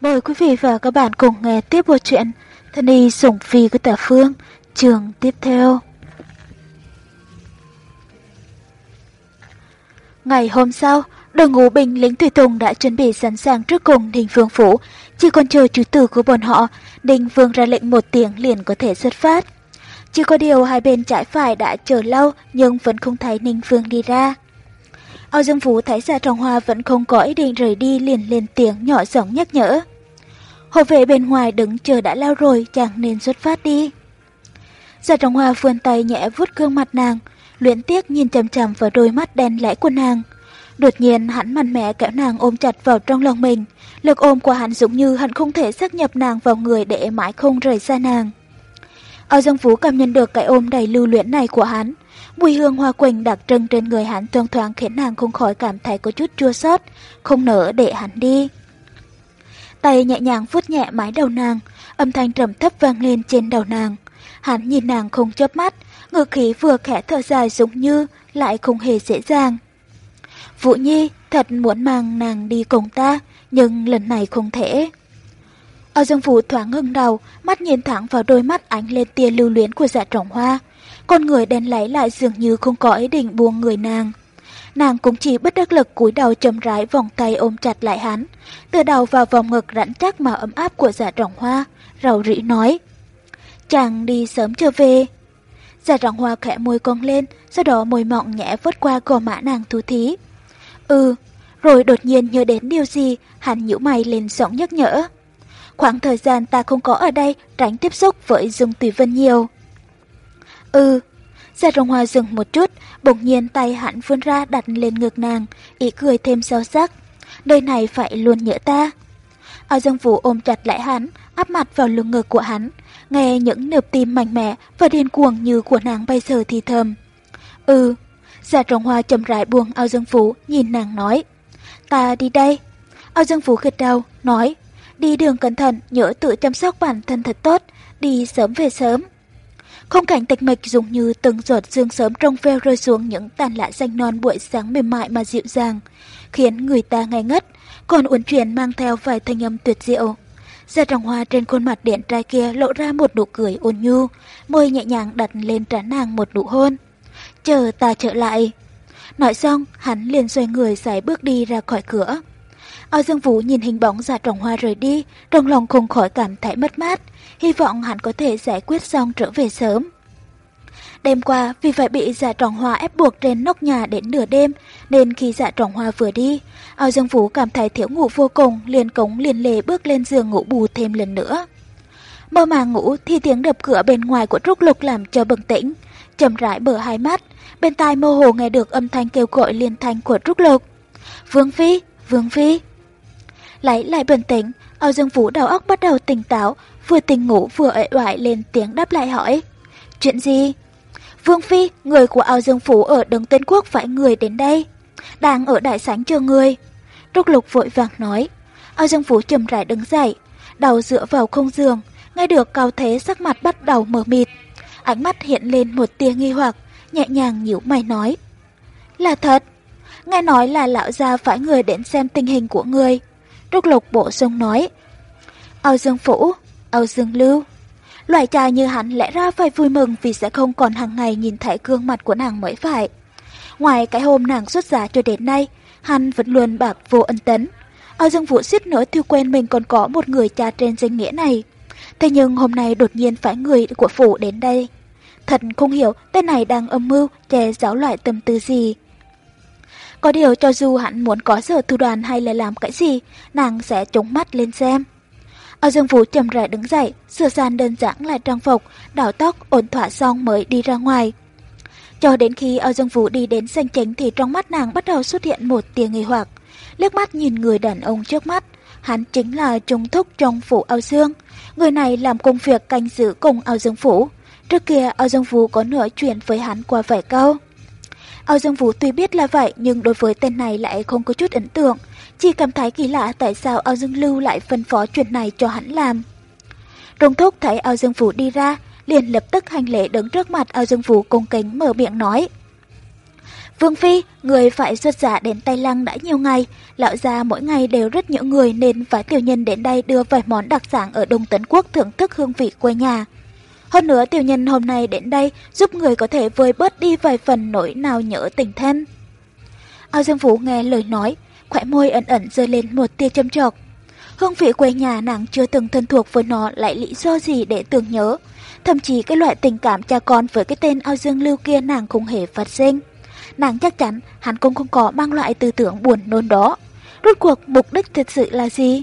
Mời quý vị và các bạn cùng nghe tiếp bộ truyện Thân y sủng phi của tả phương, trường tiếp theo. Ngày hôm sau, đội ngũ binh lính tùy tùng đã chuẩn bị sẵn sàng trước cùng Đình Phương Phủ, chỉ còn chờ chú tử của bọn họ, Đình Phương ra lệnh một tiếng liền có thể xuất phát. Chỉ có điều hai bên trái phải đã chờ lâu nhưng vẫn không thấy Ninh Phương đi ra. Âu Dương Vũ thấy Gia Trọng Hoa vẫn không có ý định rời đi liền lên tiếng nhỏ giọng nhắc nhở. Hộ vệ bên ngoài đứng chờ đã lao rồi, chàng nên xuất phát đi. Gia Trọng Hoa vươn tay nhẹ vuốt gương mặt nàng, luyện tiếc nhìn chằm chằm vào đôi mắt đen lẽ của nàng. Đột nhiên hắn mạnh mẽ kéo nàng ôm chặt vào trong lòng mình, lực ôm của hắn giống như hắn không thể xác nhập nàng vào người để mãi không rời xa nàng. Âu Dương Phú cảm nhận được cái ôm đầy lưu luyện này của hắn, Mùi hương hoa quỳnh đặc trưng trên người hắn thoang thoáng khiến nàng không khỏi cảm thấy có chút chua xót, không nỡ để hắn đi. Tay nhẹ nhàng vuốt nhẹ mái đầu nàng, âm thanh trầm thấp vang lên trên đầu nàng. Hắn nhìn nàng không chớp mắt, ngữ khí vừa khẽ thở dài giống như lại không hề dễ dàng. Vũ Nhi thật muốn mang nàng đi cùng ta, nhưng lần này không thể. Ở dương vũ thoáng ngưng đầu, mắt nhìn thẳng vào đôi mắt ánh lên tia lưu luyến của dạ trọng hoa. Con người đen lấy lại dường như không có ý định buông người nàng. Nàng cũng chỉ bất đắc lực cúi đầu chầm rãi vòng tay ôm chặt lại hắn, từ đầu vào vòng ngực rắn chắc mà ấm áp của dạ trọng hoa, rầu rĩ nói. Chàng đi sớm trở về. Dạ trọng hoa khẽ môi cong lên, sau đó môi mọng nhẹ vớt qua gò mã nàng thú thí. Ừ, rồi đột nhiên nhớ đến điều gì, hắn nhíu mày lên giọng nhắc nhở. Khoảng thời gian ta không có ở đây, tránh tiếp xúc với Dung Tùy Vân nhiều. Ừ. Gia Rồng Hoa dừng một chút, bỗng nhiên tay hắn vươn ra đặt lên ngực nàng, ý cười thêm sâu sắc. Đời này phải luôn nhớ ta. Ao Dương Vũ ôm chặt lại hắn, áp mặt vào lưng ngực của hắn, nghe những nệp tim mạnh mẽ và điên cuồng như của nàng bây giờ thì thầm. Ừ. Gia Rồng Hoa chậm rãi buông Ao Dương Vũ, nhìn nàng nói. Ta đi đây. Ao Dương Vũ gật đầu, nói. Đi đường cẩn thận, nhớ tự chăm sóc bản thân thật tốt, đi sớm về sớm khung cảnh tịch mịch dùng như từng giọt sương sớm trong veo rơi xuống những tàn lạ xanh non buổi sáng mềm mại mà dịu dàng, khiến người ta ngây ngất, còn uốn chuyển mang theo vài thanh âm tuyệt diệu. Gia trồng hoa trên khuôn mặt điện trai kia lộ ra một nụ cười ôn nhu, môi nhẹ nhàng đặt lên trán nàng một nụ hôn. Chờ ta trở lại. Nói xong, hắn liền xoay người giải bước đi ra khỏi cửa. Ao Dương Vũ nhìn hình bóng giả trồng hoa rời đi, trong lòng không khỏi cảm thấy mất mát, hy vọng hắn có thể giải quyết xong trở về sớm. Đêm qua, vì phải bị giả tròn hoa ép buộc trên nóc nhà đến nửa đêm, nên khi giả tròn hoa vừa đi, Ao Dương Vũ cảm thấy thiếu ngủ vô cùng, liền cống liền lề bước lên giường ngủ bù thêm lần nữa. Mơ màng ngủ thì tiếng đập cửa bên ngoài của Trúc Lục làm cho bừng tỉnh, chậm rãi bờ hai mắt, bên tai mơ hồ nghe được âm thanh kêu gọi liên thanh của Trúc Lục. Vương Phi, Vương Phi. Lấy lại bình tĩnh, Ao Dương Vũ đầu óc bắt đầu tỉnh táo, vừa tỉnh ngủ vừa ệ oải lên tiếng đáp lại hỏi. Chuyện gì? Vương Phi, người của Ao Dương Phủ ở Đông Tên Quốc phải người đến đây. Đang ở đại sảnh chờ người. Trúc Lục vội vàng nói. Ao Dương Phủ chầm rãi đứng dậy, đầu dựa vào không giường, nghe được cao thế sắc mặt bắt đầu mờ mịt. Ánh mắt hiện lên một tia nghi hoặc, nhẹ nhàng nhíu mày nói. Là thật. Nghe nói là lão gia phải người đến xem tình hình của người. Trúc Lục bộ sung nói. ao Dương Phủ, Âu Dương Lưu. Loại trai như hắn lẽ ra phải vui mừng vì sẽ không còn hàng ngày nhìn thấy gương mặt của nàng mới phải. Ngoài cái hôm nàng xuất giá cho đến nay, hắn vẫn luôn bạc vô ân tấn. Âu Dương Vũ suýt nữa thiêu quen mình còn có một người cha trên danh nghĩa này. Thế nhưng hôm nay đột nhiên phải người của phủ đến đây. Thật không hiểu tên này đang âm mưu che giáo loại tâm tư gì. Có điều cho dù hắn muốn có sở thu đoàn hay là làm cái gì, nàng sẽ chống mắt lên xem. Ở Dương Vũ chậm rãi đứng dậy, sửa sang đơn giản lại trang phục, đảo tóc ổn thỏa xong mới đi ra ngoài. Cho đến khi Âu Dương Vũ đi đến sân chính thì trong mắt nàng bắt đầu xuất hiện một tia nghi hoặc. Liếc mắt nhìn người đàn ông trước mắt, hắn chính là trung thúc trong phủ Âu Dương. Người này làm công việc canh giữ cùng Âu Dương Phủ. Trước kia Âu Dương Vũ có nửa chuyện với hắn qua vài câu. Âu Dương Vũ tuy biết là vậy nhưng đối với tên này lại không có chút ấn tượng, chỉ cảm thấy kỳ lạ tại sao Âu Dương Lưu lại phân phó chuyện này cho hắn làm. Trung thúc thấy Âu Dương Vũ đi ra, liền lập tức hành lễ đứng trước mặt Âu Dương Vũ cung kính mở miệng nói. Vương Phi, người phải xuất giả đến Tây Lăng đã nhiều ngày, lão gia mỗi ngày đều rất nhiều người nên phải tiểu nhân đến đây đưa vài món đặc sản ở Đông Tấn Quốc thưởng thức hương vị quê nhà. Hơn nữa tiểu nhân hôm nay đến đây giúp người có thể vơi bớt đi vài phần nỗi nào nhớ tình thân. Ao Dương Vũ nghe lời nói, khỏe môi ẩn ẩn rơi lên một tia châm chọc. Hương vị quê nhà nàng chưa từng thân thuộc với nó lại lý do gì để tưởng nhớ. Thậm chí cái loại tình cảm cha con với cái tên Ao Dương Lưu kia nàng không hề phát sinh. Nàng chắc chắn hắn cũng không có mang loại tư tưởng buồn nôn đó. Rốt cuộc mục đích thật sự là gì?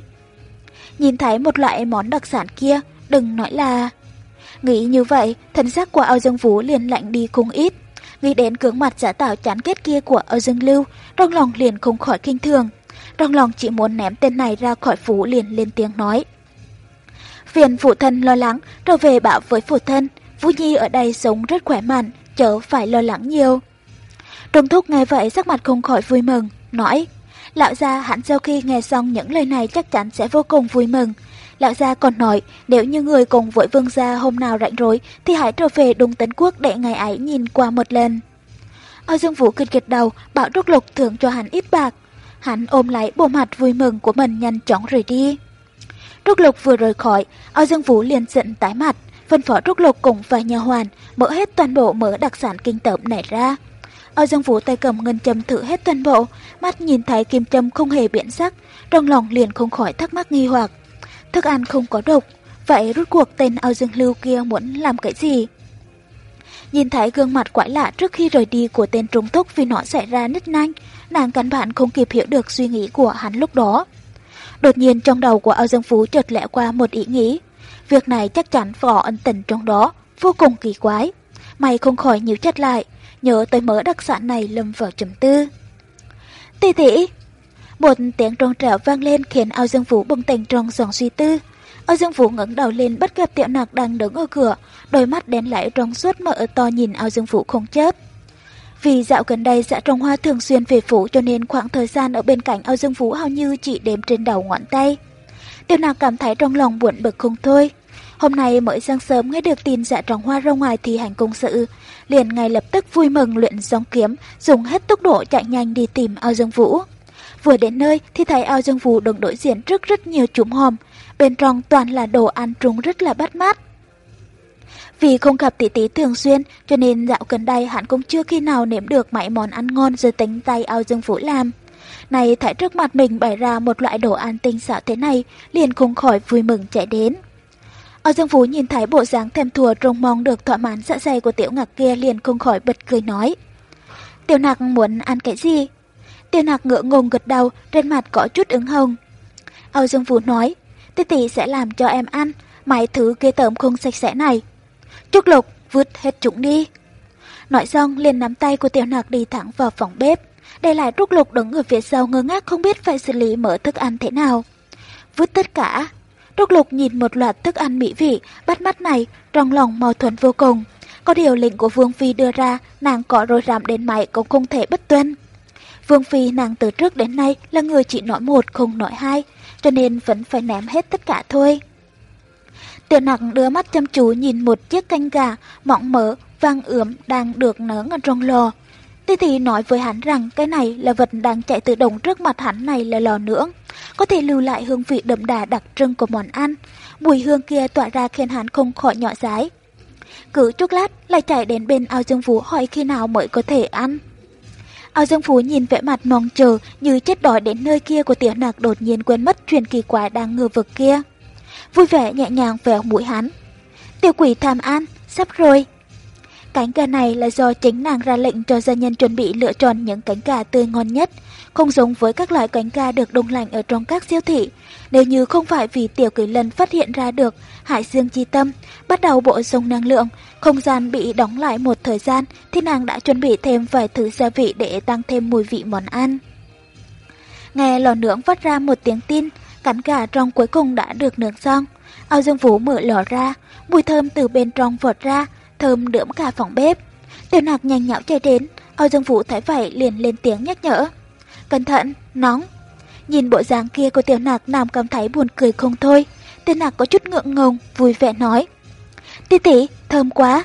Nhìn thấy một loại món đặc sản kia, đừng nói là... Nghĩ như vậy, thân xác của Ao Dương Vũ liền lạnh đi không ít. Nghĩ đến gương mặt giả tạo chán kết kia của Âu Dương Lưu, trong lòng liền không khỏi kinh thường. Trong lòng chỉ muốn ném tên này ra khỏi phủ liền lên tiếng nói. Phiền phụ thân lo lắng, trở về bảo với phụ thân, Vũ Nhi ở đây sống rất khỏe mạnh, chớ phải lo lắng nhiều. Trung Thúc nghe vậy sắc mặt không khỏi vui mừng, nói, lão gia hẳn sau khi nghe xong những lời này chắc chắn sẽ vô cùng vui mừng. Lão gia còn nói, nếu như người cùng với vương gia hôm nào rảnh rỗi thì hãy trở về Đông Tấn Quốc để ngày ấy nhìn qua một lần. Âu Dương Vũ kịch kịch đầu, bảo Trúc Lục thưởng cho hắn ít bạc. Hắn ôm lấy bộ mặt vui mừng của mình nhanh chóng rời đi. Trúc Lục vừa rời khỏi, Âu Dương Vũ liền giận tái mặt, phân phó Trúc Lục cùng vài nhà hoàn, mở hết toàn bộ mở đặc sản kinh tởm này ra. Âu Dương Vũ tay cầm ngân châm thử hết toàn bộ, mắt nhìn thấy kim châm không hề biến sắc, trong lòng liền không khỏi thắc mắc nghi hoặc. Thức ăn không có độc, vậy rút cuộc tên Âu Dương Lưu kia muốn làm cái gì? Nhìn thấy gương mặt quái lạ trước khi rời đi của tên trúng túc vì nó xảy ra nứt nanh, nàng căn bản không kịp hiểu được suy nghĩ của hắn lúc đó. Đột nhiên trong đầu của Âu Dương Phú chợt lẽ qua một ý nghĩ. Việc này chắc chắn có ân tình trong đó, vô cùng kỳ quái. Mày không khỏi nhíu chặt lại, nhớ tới mớ đặc sản này lâm vào trầm tư. Tỷ tỷ! Một tiếng tròn trẻo vang lên khiến Âu Dương Vũ bừng tỉnh trong dòng suy tư. Âu Dương Vũ ngẩng đầu lên bất gặp tiểu nạc đang đứng ở cửa, đôi mắt đen lại trong suốt mở to nhìn Âu Dương Vũ không chớp. Vì dạo gần đây dạ trồng hoa thường xuyên về phủ cho nên khoảng thời gian ở bên cạnh Âu Dương Vũ hầu như chỉ đếm trên đầu ngón tay. Tiểu Nặc cảm thấy trong lòng buồn bực không thôi. Hôm nay mới sáng sớm nghe được tin dạ trồng hoa ra ngoài thi hành công sự, liền ngay lập tức vui mừng luyện gióng kiếm, dùng hết tốc độ chạy nhanh đi tìm Âu Dương Vũ. Vừa đến nơi thì thấy Âu Dương Vũ đứng đối diện rất rất nhiều chùm hòm, bên trong toàn là đồ ăn trúng rất là bắt mắt. Vì không gặp tỷ tỷ thường xuyên, cho nên dạo gần đây hắn cũng chưa khi nào nếm được mấy món ăn ngon rồi tính tay ao dương vũ làm. Này thấy trước mặt mình bày ra một loại đồ ăn tinh xảo thế này, liền không khỏi vui mừng chạy đến. Ao Dương Phú nhìn thấy bộ dáng thèm thùa trông mong được thỏa mãn dạ dày của tiểu ngạc kia liền không khỏi bật cười nói. Tiểu nạc muốn ăn cái gì? Tiên nạc ngựa ngùng gật đầu, trên mặt có chút ứng hồng. Âu Dương Vũ nói, tỷ tỷ sẽ làm cho em ăn, mấy thứ ghê tởm không sạch sẽ này. Trúc Lục vứt hết chúng đi. Nói xong liền nắm tay của tiểu nạc đi thẳng vào phòng bếp. Để lại Trúc Lục đứng ở phía sau ngơ ngác không biết phải xử lý mở thức ăn thế nào. Vứt tất cả. Trúc Lục nhìn một loạt thức ăn mỹ vị, bắt mắt này, trong lòng mâu thuẫn vô cùng. Có điều lệnh của Vương Phi đưa ra, nàng có rồi rạm đến mày cũng không thể bất tuân. Vương Phi nàng từ trước đến nay là người chỉ nói một không nói hai, cho nên vẫn phải ném hết tất cả thôi. Tiểu nặng đưa mắt chăm chú nhìn một chiếc canh gà mỏng mỡ, vang ướm đang được nướng ở trong lò. Ti tỷ nói với hắn rằng cái này là vật đang chạy tự động trước mặt hắn này là lò nướng. Có thể lưu lại hương vị đậm đà đặc trưng của món ăn. Mùi hương kia tỏa ra khiến hắn không khỏi nhỏ dái. Cứ chút lát lại chạy đến bên ao dương vũ hỏi khi nào mới có thể ăn. Ao dương phú nhìn vẻ mặt mong chờ như chết đói đến nơi kia của tiểu nạc đột nhiên quên mất chuyện kỳ quái đang ngờ vực kia vui vẻ nhẹ nhàng vẹo mũi hắn. Tiểu quỷ tham an, sắp rồi. Cánh gà này là do chính nàng ra lệnh cho gia nhân chuẩn bị lựa chọn những cánh gà tươi ngon nhất, không giống với các loại cánh gà được đông lạnh ở trong các siêu thị. Nếu như không phải vì tiểu quỷ Lân phát hiện ra được hải dương chi tâm, bắt đầu bộ sung năng lượng, không gian bị đóng lại một thời gian thì nàng đã chuẩn bị thêm vài thứ gia vị để tăng thêm mùi vị món ăn. Nghe lò nướng phát ra một tiếng tin, Cánh gà trong cuối cùng đã được nướng xong. Ao Dương Vũ mở lò ra, mùi thơm từ bên trong vọt ra, thơm đượm cả phòng bếp. Tiểu nạc nhanh nhạo chạy đến, Ao Dương Vũ thấy vậy liền lên tiếng nhắc nhở. Cẩn thận, nóng. Nhìn bộ dáng kia của tiểu nạc nam cảm thấy buồn cười không thôi. Tiểu nạc có chút ngượng ngùng, vui vẻ nói. Tỷ tỷ, thơm quá.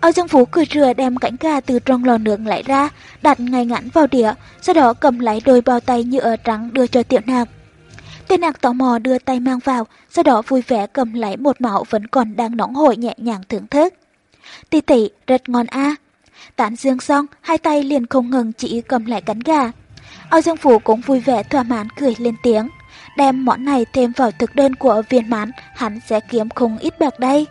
Âu Dương Phú cười rửa đem cánh gà từ trong lò nướng lại ra, đặt ngay ngắn vào đĩa, sau đó cầm lấy đôi bao tay nhựa trắng đưa cho tiểu nạc. Tiểu nạc tò mò đưa tay mang vào, sau đó vui vẻ cầm lấy một mẫu vẫn còn đang nóng hổi nhẹ nhàng thưởng thức. Tỷ tỷ, rất ngon a. Tán dương xong, hai tay liền không ngừng chỉ cầm lại cánh gà. Âu Dương Phú cũng vui vẻ thỏa mãn cười lên tiếng. Đem món này thêm vào thực đơn của viên mãn, hắn sẽ kiếm không ít bạc đây.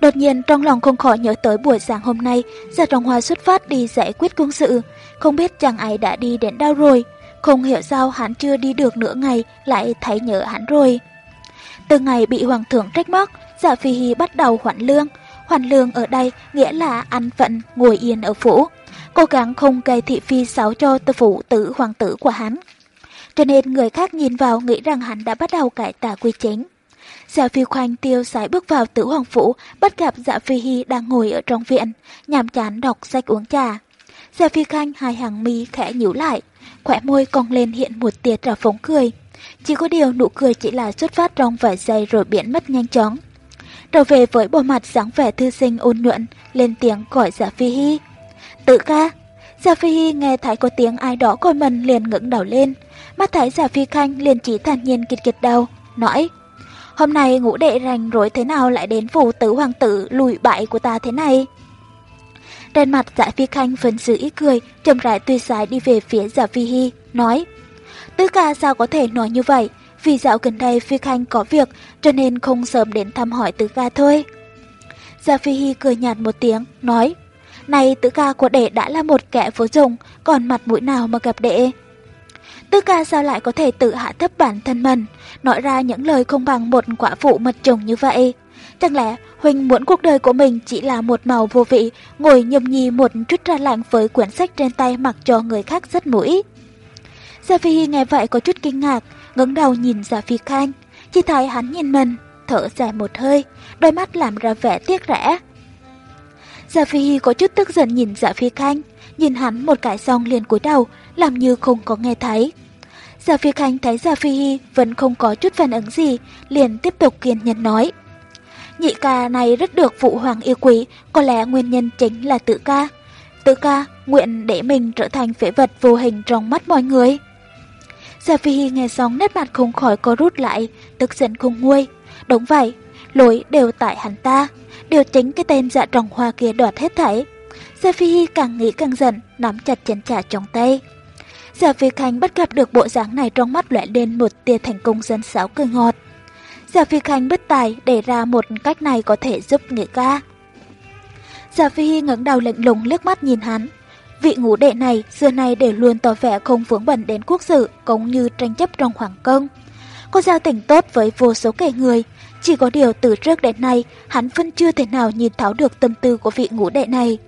Đột nhiên trong lòng không khỏi nhớ tới buổi sáng hôm nay, Gia Trọng Hoa xuất phát đi giải quyết công sự, không biết chàng ấy đã đi đến đâu rồi, không hiểu sao hắn chưa đi được nửa ngày lại thấy nhớ hắn rồi. Từ ngày bị hoàng thượng trách móc, Dạ Phi Hi bắt đầu hoãn lương. Hoãn lương ở đây nghĩa là ăn phận ngồi yên ở phủ, cố gắng không gây thị phi xáo cho tư phụ tử hoàng tử của hắn. Cho nên người khác nhìn vào nghĩ rằng hắn đã bắt đầu cải tà quy chính. giả dạ phi khoanh tiêu sái bước vào tử hoàng phủ, bắt gặp giả phi hy đang ngồi ở trong viện, nhàm chán đọc sách uống trà. giả phi khanh hai hàng mi khẽ nhíu lại, khỏe môi cong lên hiện một tia trào phóng cười. Chỉ có điều nụ cười chỉ là xuất phát trong vài giây rồi biến mất nhanh chóng. Trở về với bộ mặt dáng vẻ thư sinh ôn nhuận, lên tiếng gọi giả phi hy. Tự ca. Gia phi hy nghe thấy có tiếng ai đó coi mình liền ngẩng đầu lên. Mắt thấy Gia phi khanh liền chỉ thản nhiên kịch kịch đầu, nói. Hôm nay ngũ đệ rành rối thế nào lại đến phủ tử hoàng tử lùi bại của ta thế này? Trên mặt dạ phi khanh vẫn giữ ý cười, chậm rãi tùy sái đi về phía dạ phi hy, nói. Tư ca sao có thể nói như vậy? Vì dạo gần đây phi khanh có việc cho nên không sớm đến thăm hỏi tứ ca thôi. Dạ phi hy cười nhạt một tiếng, nói. Này tứ ca của đệ đã là một kẻ vô dụng, còn mặt mũi nào mà gặp đệ? Tư ca sao lại có thể tự hạ thấp bản thân mình, nói ra những lời không bằng một quả phụ mật chồng như vậy? Chẳng lẽ huynh muốn cuộc đời của mình chỉ là một màu vô vị, ngồi nhâm nhi một chút ra lạnh với quyển sách trên tay mặc cho người khác rất mũi? Gia Phi nghe vậy có chút kinh ngạc, ngẩng đầu nhìn Gia Phi Khanh, chỉ thấy hắn nhìn mình, thở dài một hơi, đôi mắt làm ra vẻ tiếc rẽ. Dạ Phi có chút tức giận nhìn Dạ Phi Khanh, nhìn hắn một cái xong liền cúi đầu, làm như không có nghe thấy. Dạ Phi Khanh thấy Dạ Phi Hy vẫn không có chút phản ứng gì, liền tiếp tục kiên nhẫn nói. Nhị ca này rất được phụ hoàng yêu quý, có lẽ nguyên nhân chính là tự ca. Tự ca nguyện để mình trở thành phế vật vô hình trong mắt mọi người. Dạ Phi Hy nghe xong nét mặt không khỏi có rút lại, tức giận không nguôi. Đúng vậy, lỗi đều tại hắn ta, điều chính cái tên dạ trồng hoa kia đoạt hết thảy. Giả Phi Hi càng nghĩ càng giận, nắm chặt chén trà trong tay. Giả Phi Khanh bắt gặp được bộ dáng này trong mắt lóe lên một tia thành công dân sáo cười ngọt. Giả Phi Khanh bất tài để ra một cách này có thể giúp nghệ ca. Giả Phi Hi ngẩng đầu lạnh lùng liếc mắt nhìn hắn. Vị ngũ đệ này xưa nay đều luôn tỏ vẻ không vướng bẩn đến quốc sự cũng như tranh chấp trong hoàng công. Có giao tình tốt với vô số kẻ người, chỉ có điều từ trước đến nay hắn vẫn chưa thể nào nhìn thấu được tâm tư của vị ngũ đệ này.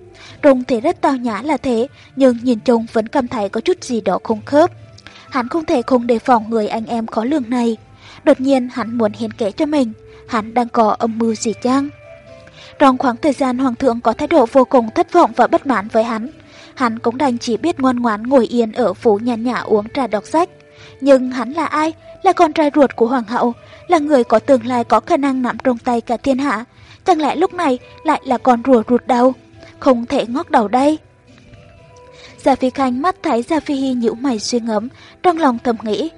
Trông thể rất tao nhã là thế, nhưng nhìn trông vẫn cảm thấy có chút gì đó không khớp. Hắn không thể không đề phòng người anh em khó lường này. Đột nhiên hắn muốn hiến kế cho mình, hắn đang có âm mưu gì chăng? Trong khoảng thời gian hoàng thượng có thái độ vô cùng thất vọng và bất mãn với hắn, hắn cũng đành chỉ biết ngoan ngoãn ngồi yên ở phủ nhàn nhã uống trà đọc sách. Nhưng hắn là ai? Là con trai ruột của hoàng hậu, là người có tương lai có khả năng nắm trong tay cả thiên hạ. Chẳng lẽ lúc này lại là con rùa ruột đâu? không thể ngóc đầu đây. Gia Phi Khanh mắt thấy Gia Phi Hy nhíu mày suy ngẫm, trong lòng thầm nghĩ.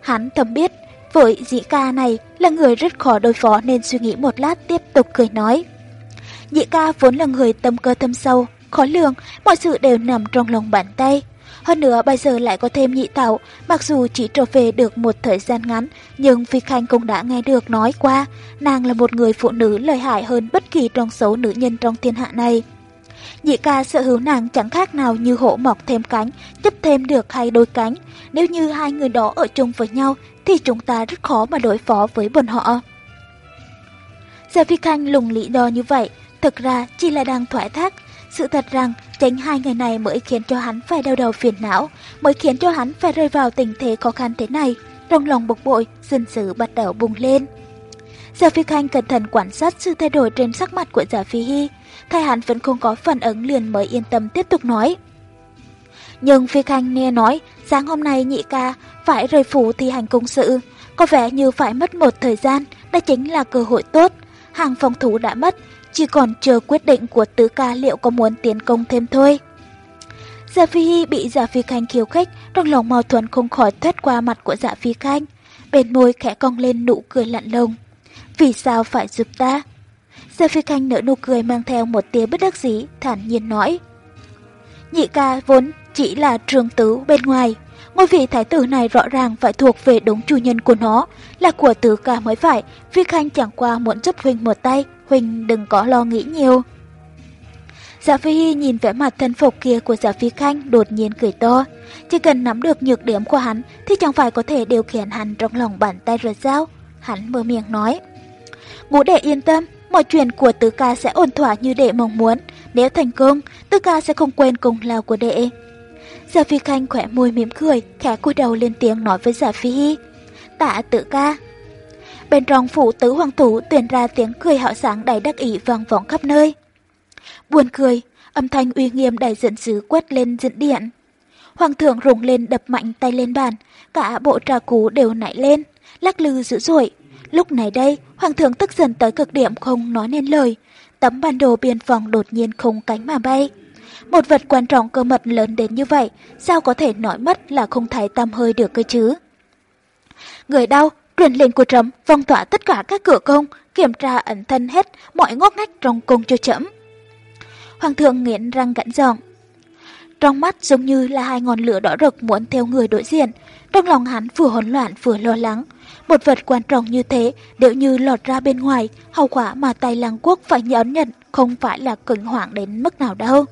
Hắn thầm biết, vội dĩ ca này là người rất khó đối phó nên suy nghĩ một lát tiếp tục cười nói. Dĩ ca vốn là người tâm cơ thâm sâu, khó lường, mọi sự đều nằm trong lòng bàn tay. Hơn nữa bây giờ lại có thêm nhị tạo, mặc dù chỉ trở về được một thời gian ngắn, nhưng Phi Khanh cũng đã nghe được nói qua, nàng là một người phụ nữ lợi hại hơn bất kỳ trong số nữ nhân trong thiên hạ này. Nhị ca sở hữu nàng chẳng khác nào như hổ mọc thêm cánh, chấp thêm được hai đôi cánh. Nếu như hai người đó ở chung với nhau, thì chúng ta rất khó mà đối phó với bọn họ. giờ Phi Khanh lùng lý đo như vậy, thực ra chỉ là đang thoải thác. Sự thật rằng, chính hai người này mới khiến cho hắn phải đau đầu phiền não, mới khiến cho hắn phải rơi vào tình thế khó khăn thế này. Trong lòng bực bội, dân sự bắt đầu bùng lên. Giả Phi Khanh cẩn thận quan sát sự thay đổi trên sắc mặt của Giả Phi Hy, thay hắn vẫn không có phản ứng liền mới yên tâm tiếp tục nói. Nhưng Phi Khanh nghe nói, sáng hôm nay nhị ca phải rời phủ thi hành công sự, có vẻ như phải mất một thời gian, đó chính là cơ hội tốt. Hàng phòng thủ đã mất, chỉ còn chờ quyết định của tứ ca liệu có muốn tiến công thêm thôi. Dạ Phi Hy bị Dạ Phi Khanh khiêu khích, trong lòng mâu thuẫn không khỏi thoát qua mặt của Dạ Phi Khanh. Bên môi khẽ cong lên nụ cười lặn lùng. Vì sao phải giúp ta? Dạ Phi Khanh nở nụ cười mang theo một tia bất đắc dĩ, thản nhiên nói. Nhị ca vốn chỉ là trường tứ bên ngoài. Ngôi vị thái tử này rõ ràng phải thuộc về đúng chủ nhân của nó, là của tứ ca mới phải. Phi Khanh chẳng qua muốn giúp Huynh một tay, Huynh đừng có lo nghĩ nhiều. Dạ Phi Hy nhìn vẻ mặt thân phục kia của Dạ Phi Khanh đột nhiên cười to. Chỉ cần nắm được nhược điểm của hắn thì chẳng phải có thể điều khiển hắn trong lòng bàn tay rồi sao? Hắn mơ miệng nói. Ngũ đệ yên tâm, mọi chuyện của tứ ca sẽ ổn thỏa như đệ mong muốn. Nếu thành công, tứ ca sẽ không quên công lao của đệ. Dạ Phi Khanh khỏe môi mỉm cười, khẽ cúi đầu lên tiếng nói với Dạ Phi Hy. Tạ tứ ca. Bên trong phủ tứ hoàng thủ tuyển ra tiếng cười hạo sáng đầy đắc ý vang vọng khắp nơi. Buồn cười, âm thanh uy nghiêm đầy giận dữ quét lên diễn điện. Hoàng thượng rùng lên đập mạnh tay lên bàn, cả bộ trà cú đều nảy lên, lắc lư dữ dội. Lúc này đây, hoàng thượng tức giận tới cực điểm không nói nên lời. Tấm bản đồ biên phòng đột nhiên không cánh mà bay. Một vật quan trọng cơ mật lớn đến như vậy, sao có thể nói mất là không thấy tâm hơi được cơ chứ? Người đau, truyền lệnh của trẫm phong tỏa tất cả các cửa công, kiểm tra ẩn thân hết mọi ngóc ngách trong cung cho trẫm. Hoàng thượng nghiến răng cắn giọng. Trong mắt giống như là hai ngọn lửa đỏ rực muốn theo người đối diện. Trong lòng hắn vừa hỗn loạn vừa lo lắng. Một vật quan trọng như thế, nếu như lọt ra bên ngoài, hậu quả mà tay lăng quốc phải nhẫn nhận không phải là kinh hoàng đến mức nào đâu.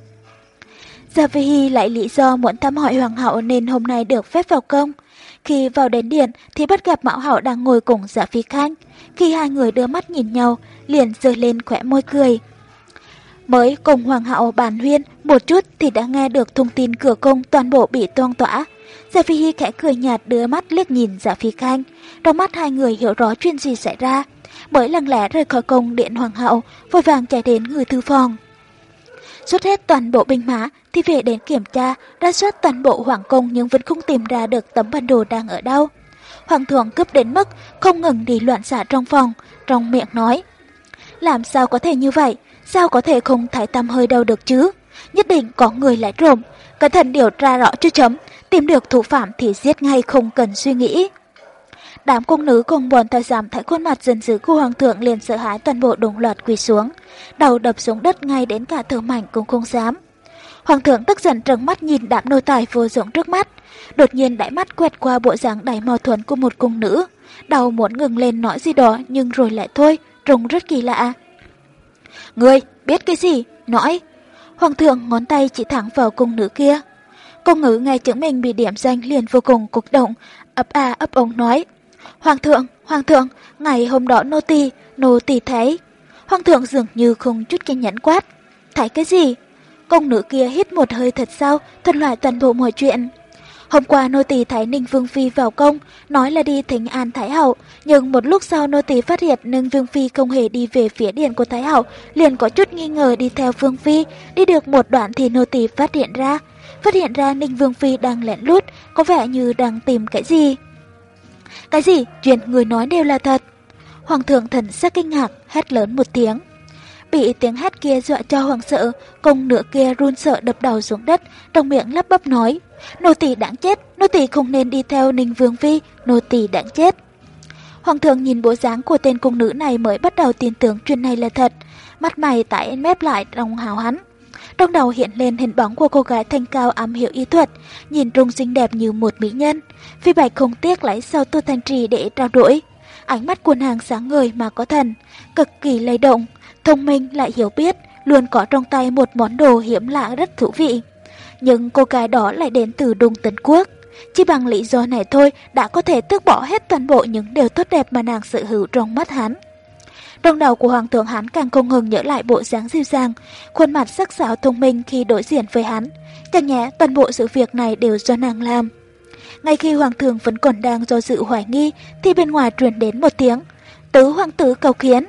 Gia Vi Hy lại lý do muốn thăm hỏi hoàng hậu nên hôm nay được phép vào công. Khi vào đến điện thì bắt gặp Mão Hậu đang ngồi cùng Dạ Phi Khanh. Khi hai người đưa mắt nhìn nhau, liền rơi lên khỏe môi cười. Mới cùng Hoàng hậu bàn huyên một chút thì đã nghe được thông tin cửa cung toàn bộ bị toan tỏa. Dạ Phi hi khẽ cười nhạt đưa mắt liếc nhìn Dạ Phi Khanh. Trong mắt hai người hiểu rõ chuyện gì xảy ra. Mới lặng lẽ rời khỏi cung điện Hoàng hậu, vội vàng chạy đến người thư phòng. Rút hết toàn bộ binh mã thì về đến kiểm tra, ra soát toàn bộ hoàng cung nhưng vẫn không tìm ra được tấm bản đồ đang ở đâu. Hoàng thượng cướp đến mức không ngừng đi loạn xạ trong phòng, trong miệng nói. Làm sao có thể như vậy? Sao có thể không thái tâm hơi đâu được chứ? Nhất định có người lại trộm. Cẩn thận điều tra rõ cho chấm. Tìm được thủ phạm thì giết ngay không cần suy nghĩ. Đám cung nữ cùng bọn thái giảm thấy khuôn mặt dần dữ của hoàng thượng liền sợ hãi toàn bộ đồng loạt quỳ xuống. Đầu đập xuống đất ngay đến cả thở mảnh cũng không dám. Hoàng thượng tức giận trừng mắt nhìn đám nô tài vô dụng trước mắt. Đột nhiên đại mắt quẹt qua bộ dáng đầy mâu thuẫn của một cung nữ. Đầu muốn ngừng lên nói gì đó nhưng rồi lại thôi, trông rất kỳ lạ. Ngươi, biết cái gì? Nói. Hoàng thượng ngón tay chỉ thẳng vào cung nữ kia. Cung nữ nghe chữ mình bị điểm danh liền vô cùng cục động, ấp a ấp ống nói. Hoàng thượng, hoàng thượng, ngày hôm đó nô tỳ, nô tỳ thấy. Hoàng thượng dường như không chút kiên nhẫn quát. Thấy cái gì? Công nữ kia hít một hơi thật sâu, thuật lại toàn bộ mọi chuyện. Hôm qua nô tỳ thấy Ninh Vương Phi vào công, nói là đi thỉnh an Thái Hậu, nhưng một lúc sau nô tỳ phát hiện Ninh Vương Phi không hề đi về phía điện của Thái Hậu, liền có chút nghi ngờ đi theo Vương Phi, đi được một đoạn thì nô tỳ phát hiện ra, phát hiện ra Ninh Vương Phi đang lén lút, có vẻ như đang tìm cái gì. Cái gì? Chuyện người nói đều là thật. Hoàng thượng thần sắc kinh ngạc, hét lớn một tiếng. Bị tiếng hát kia dọa cho hoàng sợ, công nửa kia run sợ đập đầu xuống đất, trong miệng lắp bắp nói. Nô tỳ đáng chết, nô tỳ không nên đi theo Ninh Vương Phi, nô tỳ đáng chết. Hoàng thượng nhìn bộ dáng của tên cung nữ này mới bắt đầu tin tưởng chuyện này là thật, mắt mày tái mép lại trong hào hắn. Trong đầu hiện lên hình bóng của cô gái thanh cao ám hiểu y thuật, nhìn trung xinh đẹp như một mỹ nhân. Phi Bạch không tiếc lấy sau Tô Thanh Trì để trao đổi. Ánh mắt của nàng sáng ngời mà có thần, cực kỳ lay động, thông minh lại hiểu biết, luôn có trong tay một món đồ hiếm lạ rất thú vị. Nhưng cô gái đó lại đến từ Đông Tấn Quốc. Chỉ bằng lý do này thôi đã có thể tước bỏ hết toàn bộ những điều tốt đẹp mà nàng sở hữu trong mắt hắn. Trong đầu của Hoàng thượng hắn càng không ngừng nhớ lại bộ dáng dịu dàng, khuôn mặt sắc sảo thông minh khi đối diện với hắn. Chẳng nhẽ toàn bộ sự việc này đều do nàng làm. Ngay khi Hoàng thượng vẫn còn đang do dự hoài nghi thì bên ngoài truyền đến một tiếng. Tứ Hoàng tử cầu kiến.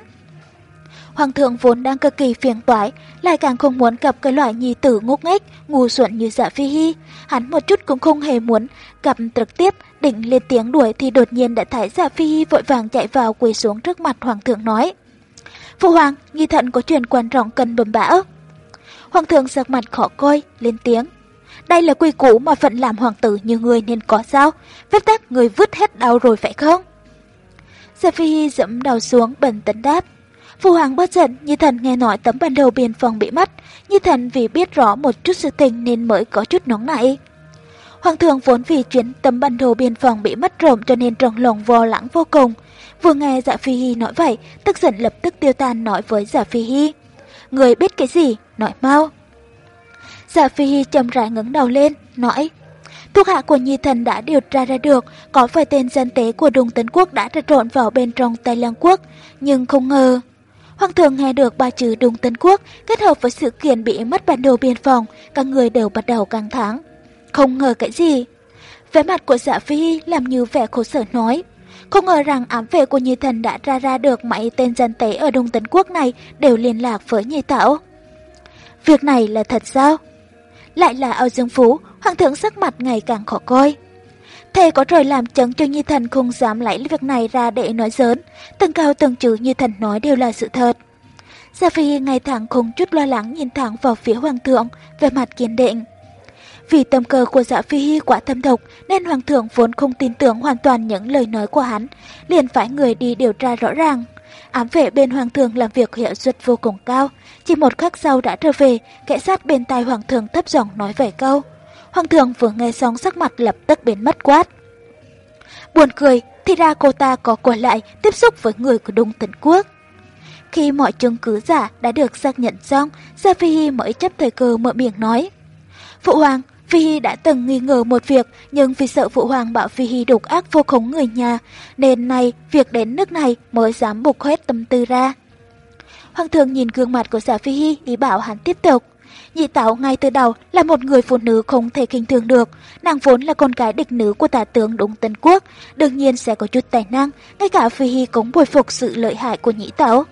Hoàng thượng vốn đang cực kỳ phiền toái, lại càng không muốn gặp cái loại nhi tử ngốc nghếch, ngu xuẩn như dạ phi hy. Hắn một chút cũng không hề muốn gặp trực tiếp, định lên tiếng đuổi thì đột nhiên đã thấy dạ phi hy vội vàng chạy vào quỳ xuống trước mặt hoàng thượng nói. Phụ hoàng, nghi thận có chuyện quan trọng cần bẩm báo. Hoàng thượng sắc mặt khó coi, lên tiếng. Đây là quy củ mà phận làm hoàng tử như người nên có sao? Phép tắc người vứt hết đau rồi phải không? Dạ Phi Hy dẫm đầu xuống bần tấn đáp. Phụ hoàng bất giận, Như Thần nghe nói tấm bản đồ biên phòng bị mất. Như Thần vì biết rõ một chút sự tình nên mới có chút nóng nảy. Hoàng thượng vốn vì chuyến tấm bản đồ biên phòng bị mất trộm cho nên trong lòng vô lãng vô cùng. Vừa nghe Dạ Phi Hy nói vậy, tức giận lập tức tiêu tan nói với Dạ Phi Hy. Người biết cái gì? Nói mau. Dạ Phi Hy chậm rãi ngẩng đầu lên, nói. Thuộc hạ của Nhi Thần đã điều tra ra được có phải tên dân tế của Đùng Tấn Quốc đã trà trộn vào bên trong Tây Lăng Quốc, nhưng không ngờ. Hoàng thượng nghe được ba chữ Đông Tấn Quốc kết hợp với sự kiện bị mất bản đồ biên phòng, các người đều bắt đầu căng thẳng. Không ngờ cái gì? Vẻ mặt của dạ phi làm như vẻ khổ sở nói. Không ngờ rằng ám vệ của Nhi Thần đã ra ra được mấy tên dân tế ở Đông Tấn Quốc này đều liên lạc với Nhi Tảo. Việc này là thật sao? Lại là Âu Dương Phú, Hoàng thượng sắc mặt ngày càng khó coi. Thầy có trời làm chứng cho Nhi Thần không dám lấy việc này ra để nói giỡn, từng cao từng chữ Nhi Thần nói đều là sự thật. Gia Phi ngày thẳng không chút lo lắng nhìn thẳng vào phía Hoàng thượng, về mặt kiên định. Vì tâm cơ của dạ phi quá thâm độc nên hoàng thượng vốn không tin tưởng hoàn toàn những lời nói của hắn, liền phải người đi điều tra rõ ràng. Ám vệ bên hoàng thượng làm việc hiệu suất vô cùng cao, chỉ một khắc sau đã trở về, kẻ sát bên tai hoàng thượng thấp giọng nói vài câu. Hoàng thượng vừa nghe xong sắc mặt lập tức biến mất quát. Buồn cười, thì ra cô ta có quay lại tiếp xúc với người của Đông Tấn Quốc. Khi mọi chứng cứ giả đã được xác nhận xong, Gia Phi Hi mới chấp thời cơ mở miệng nói. Phụ hoàng, Phi Hi đã từng nghi ngờ một việc, nhưng vì sợ Phụ Hoàng bảo Phi Hi độc ác vô khống người nhà, nên nay việc đến nước này mới dám bục hết tâm tư ra. Hoàng thượng nhìn gương mặt của giả Phi Hi ý bảo hắn tiếp tục. Nhị Tảo ngay từ đầu là một người phụ nữ không thể kinh thường được. Nàng vốn là con gái địch nữ của tả tướng Đúng Tân Quốc, đương nhiên sẽ có chút tài năng, ngay cả Phi Hy cũng bồi phục sự lợi hại của Nhị Tảo.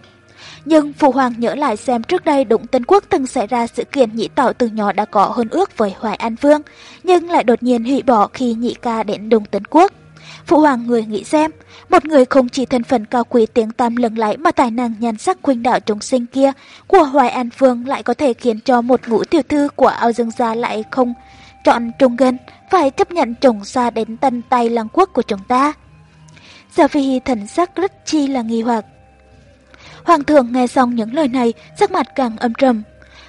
Nhưng Phụ Hoàng nhớ lại xem trước đây Đụng Tân Quốc từng xảy ra sự kiện nhị tạo từ nhỏ đã có hôn ước với Hoài An Vương, nhưng lại đột nhiên hủy bỏ khi nhị ca đến Đụng Tân Quốc. Phụ Hoàng người nghĩ xem, một người không chỉ thân phận cao quý tiếng tam lừng lẫy mà tài năng nhan sắc khuynh đạo chúng sinh kia của Hoài An Phương lại có thể khiến cho một ngũ tiểu thư của ao dương gia lại không chọn trung gần, phải chấp nhận chồng xa đến tân tay lăng quốc của chúng ta. Giờ vì thần sắc rất chi là nghi hoặc. Hoàng thượng nghe xong những lời này, sắc mặt càng âm trầm.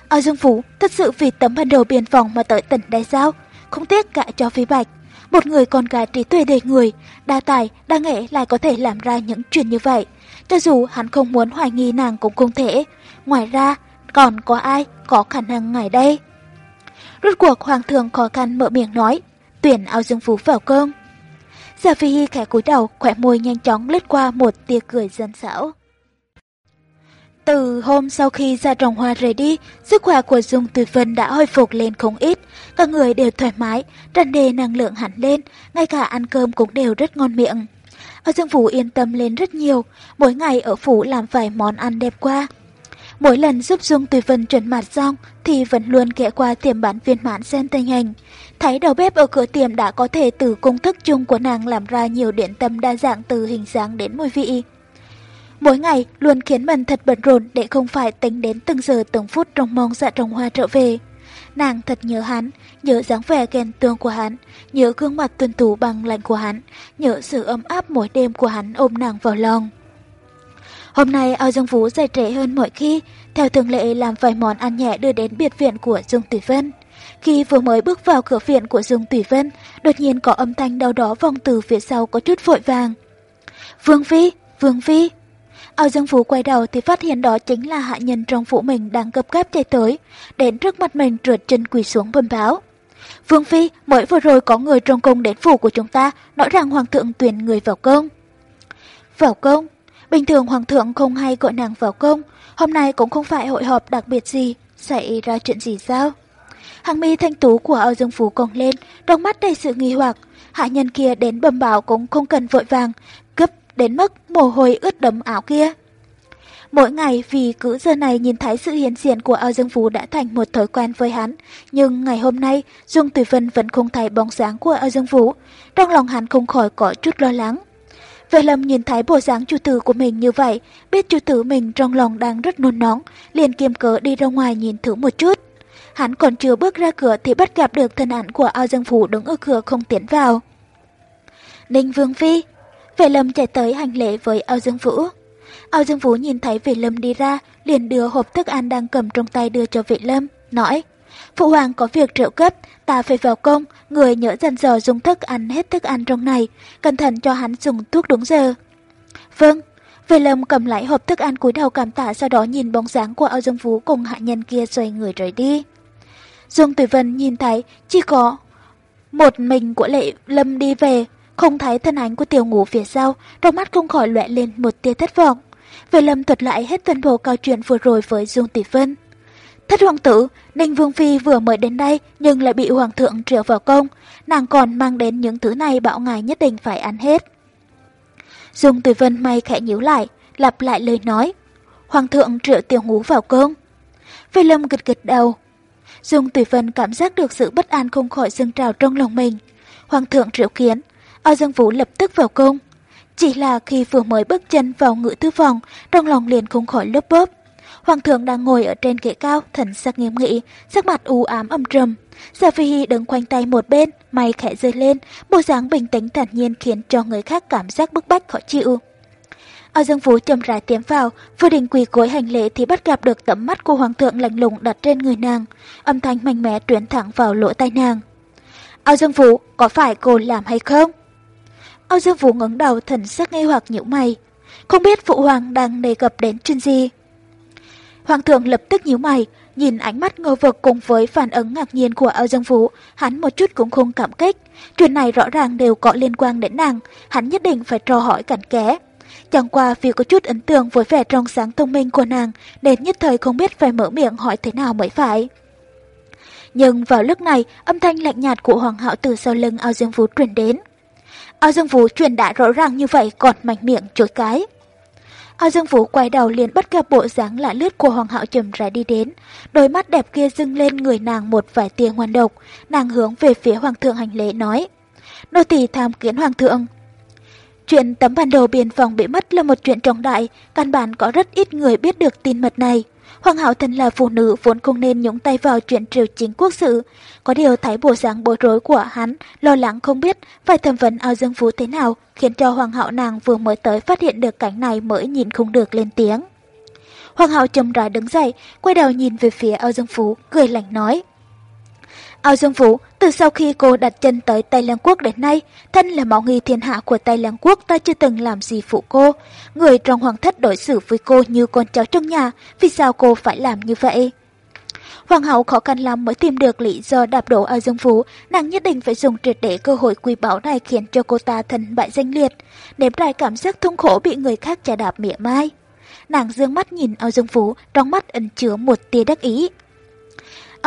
Ao Dương Phú thật sự vì tấm bản đồ biên phòng mà tới tỉnh đây sao? Không tiếc cả cho Phi Bạch. Một người con gái trí tuệ đầy người, đa tài, đa nghệ lại có thể làm ra những chuyện như vậy. Cho dù hắn không muốn hoài nghi nàng cũng không thể. Ngoài ra, còn có ai có khả năng ngày đây? Rốt cuộc Hoàng thượng khó khăn mở miệng nói, tuyển ao dương phú vào cơm. Giả Phi Hy khẽ cúi đầu, khỏe môi nhanh chóng lướt qua một tia cười dân xảo. Từ hôm sau khi ra trồng hoa rời đi, sức khỏe của Dung Tuyệt Vân đã hồi phục lên không ít. Các người đều thoải mái, tràn đề năng lượng hẳn lên, ngay cả ăn cơm cũng đều rất ngon miệng. Ở Dương Phủ yên tâm lên rất nhiều, mỗi ngày ở Phủ làm vài món ăn đẹp qua. Mỗi lần giúp Dung Tuyệt Vân chuẩn mặt xong thì vẫn luôn ghé qua tiệm bán viên mãn xem tình hình. Thấy đầu bếp ở cửa tiệm đã có thể từ công thức chung của nàng làm ra nhiều điện tâm đa dạng từ hình dáng đến mùi vị. Mỗi ngày luôn khiến mình thật bận rộn để không phải tính đến từng giờ từng phút trong mong dạ trồng hoa trở về. Nàng thật nhớ hắn, nhớ dáng vẻ ghen tương của hắn, nhớ gương mặt tuân thủ bằng lạnh của hắn, nhớ sự ấm áp mỗi đêm của hắn ôm nàng vào lòng. Hôm nay ao Dương Vũ dậy trễ hơn mọi khi, theo thường lệ làm vài món ăn nhẹ đưa đến biệt viện của Dương Tùy Vân. Khi vừa mới bước vào cửa viện của Dương Tùy Vân, đột nhiên có âm thanh đau đó vòng từ phía sau có chút vội vàng. Vương Phi, Vương Phi. Ao Dương Phú quay đầu thì phát hiện đó chính là hạ nhân trong phủ mình đang gấp gáp chạy tới, đến trước mặt mình trượt chân quỳ xuống bầm báo. Vương Phi, mới vừa rồi có người trong cung đến phủ của chúng ta, nói rằng Hoàng thượng tuyển người vào công. Vào công? Bình thường Hoàng thượng không hay gọi nàng vào công, hôm nay cũng không phải hội họp đặc biệt gì, xảy ra chuyện gì sao? Hàng mi thanh tú của Âu Dương Phú cong lên, trong mắt đầy sự nghi hoặc. Hạ nhân kia đến bầm báo cũng không cần vội vàng, gấp đến mức mồ hôi ướt đẫm áo kia. Mỗi ngày vì cứ giờ này nhìn thấy sự hiện diện của Âu Dương Phú đã thành một thói quen với hắn, nhưng ngày hôm nay Dung Tùy Vân vẫn không thấy bóng dáng của Âu Dương Phú, trong lòng hắn không khỏi có chút lo lắng. Vệ lâm nhìn thấy bộ dáng chủ tử của mình như vậy, biết chủ tử mình trong lòng đang rất nôn nóng, liền kiềm cớ đi ra ngoài nhìn thử một chút. Hắn còn chưa bước ra cửa thì bắt gặp được thân ảnh của ao dương Phú đứng ở cửa không tiến vào. Ninh Vương Phi Vệ lâm chạy tới hành lễ với Âu dương vũ. Âu dương vũ nhìn thấy vệ lâm đi ra, liền đưa hộp thức ăn đang cầm trong tay đưa cho vệ lâm, nói Phụ hoàng có việc triệu cấp, ta phải vào công, người nhớ dần dò dùng thức ăn hết thức ăn trong này, cẩn thận cho hắn dùng thuốc đúng giờ. Vâng, Vệ lâm cầm lại hộp thức ăn cúi đầu cảm tạ sau đó nhìn bóng dáng của Âu dương vũ cùng hạ nhân kia xoay người rời đi. Dương Tùy Vân nhìn thấy chỉ có một mình của Lệ Lâm đi về, không thấy thân ảnh của tiểu ngũ phía sau, trong mắt không khỏi lóe lên một tia thất vọng. Vệ Lâm thuật lại hết toàn bộ câu chuyện vừa rồi với Dương tỷ Vân. Thất hoàng tử, Ninh Vương Phi vừa mới đến đây nhưng lại bị hoàng thượng triệu vào công, nàng còn mang đến những thứ này bảo ngài nhất định phải ăn hết. dung Tùy Vân may khẽ nhíu lại, lặp lại lời nói. Hoàng thượng triệu tiểu ngũ vào công. Vệ Lâm gật gật đầu, Dung Tùy Vân cảm giác được sự bất an không khỏi dâng trào trong lòng mình. Hoàng thượng triệu kiến, Âu dương vũ lập tức vào cung. Chỉ là khi vừa mới bước chân vào ngự thư phòng, trong lòng liền không khỏi lớp bóp. Hoàng thượng đang ngồi ở trên ghế cao, thần sắc nghiêm nghị, sắc mặt u ám âm trầm. Gia Phi Hi đứng khoanh tay một bên, mày khẽ rơi lên, bộ dáng bình tĩnh thản nhiên khiến cho người khác cảm giác bức bách khó chịu. Ao Dương Vũ chậm rãi tiến vào, vừa định quỳ gối hành lễ thì bắt gặp được tấm mắt của hoàng thượng lạnh lùng đặt trên người nàng, âm thanh mạnh mẽ truyền thẳng vào lỗ tai nàng. Ao Dương Vũ, có phải cô làm hay không? Âu Dương Vũ ngẩng đầu thần sắc nghi hoặc nhíu mày, không biết phụ hoàng đang đề cập đến chuyện gì. Hoàng thượng lập tức nhíu mày, nhìn ánh mắt ngơ vực cùng với phản ứng ngạc nhiên của Âu Dương Vũ, hắn một chút cũng không cảm kích. Chuyện này rõ ràng đều có liên quan đến nàng, hắn nhất định phải trò hỏi cẩn kẽ. Chẳng qua vì có chút ấn tượng với vẻ trong sáng thông minh của nàng, nên nhất thời không biết phải mở miệng hỏi thế nào mới phải. Nhưng vào lúc này, âm thanh lạnh nhạt của Hoàng hậu từ sau lưng ao dương vũ truyền đến. Ao dương vũ truyền đã rõ ràng như vậy còn mạnh miệng chối cái. Ao Dương Vũ quay đầu liền bắt gặp bộ dáng lạ lướt của Hoàng hạo chậm rãi đi đến. Đôi mắt đẹp kia dưng lên người nàng một vài tia ngoan độc. Nàng hướng về phía Hoàng thượng hành lễ nói. Nô tỳ tham kiến Hoàng thượng. Chuyện tấm bản đồ biên phòng bị mất là một chuyện trọng đại, căn bản có rất ít người biết được tin mật này. Hoàng hậu Thành là phụ nữ vốn không nên nhúng tay vào chuyện triều chính quốc sự. Có điều thấy bộ dáng bối rối của hắn, lo lắng không biết phải thẩm vấn ao dương phú thế nào, khiến cho hoàng hậu nàng vừa mới tới phát hiện được cảnh này mới nhìn không được lên tiếng. Hoàng hậu chầm rãi đứng dậy, quay đầu nhìn về phía ao dương phú, cười lạnh nói. Ao Dương Vũ, từ sau khi cô đặt chân tới Tây Lăng Quốc đến nay, thân là mạo nghi thiên hạ của Tây Lăng Quốc ta chưa từng làm gì phụ cô. Người trong hoàng thất đối xử với cô như con cháu trong nhà, vì sao cô phải làm như vậy? Hoàng hậu khó khăn lắm mới tìm được lý do đạp đổ ở Dương Vũ, nàng nhất định phải dùng triệt để cơ hội quý báu này khiến cho cô ta thân bại danh liệt, nếm trải cảm giác thông khổ bị người khác trả đạp mỉa mai. Nàng dương mắt nhìn ở Dương Vũ, trong mắt ẩn chứa một tia đắc ý.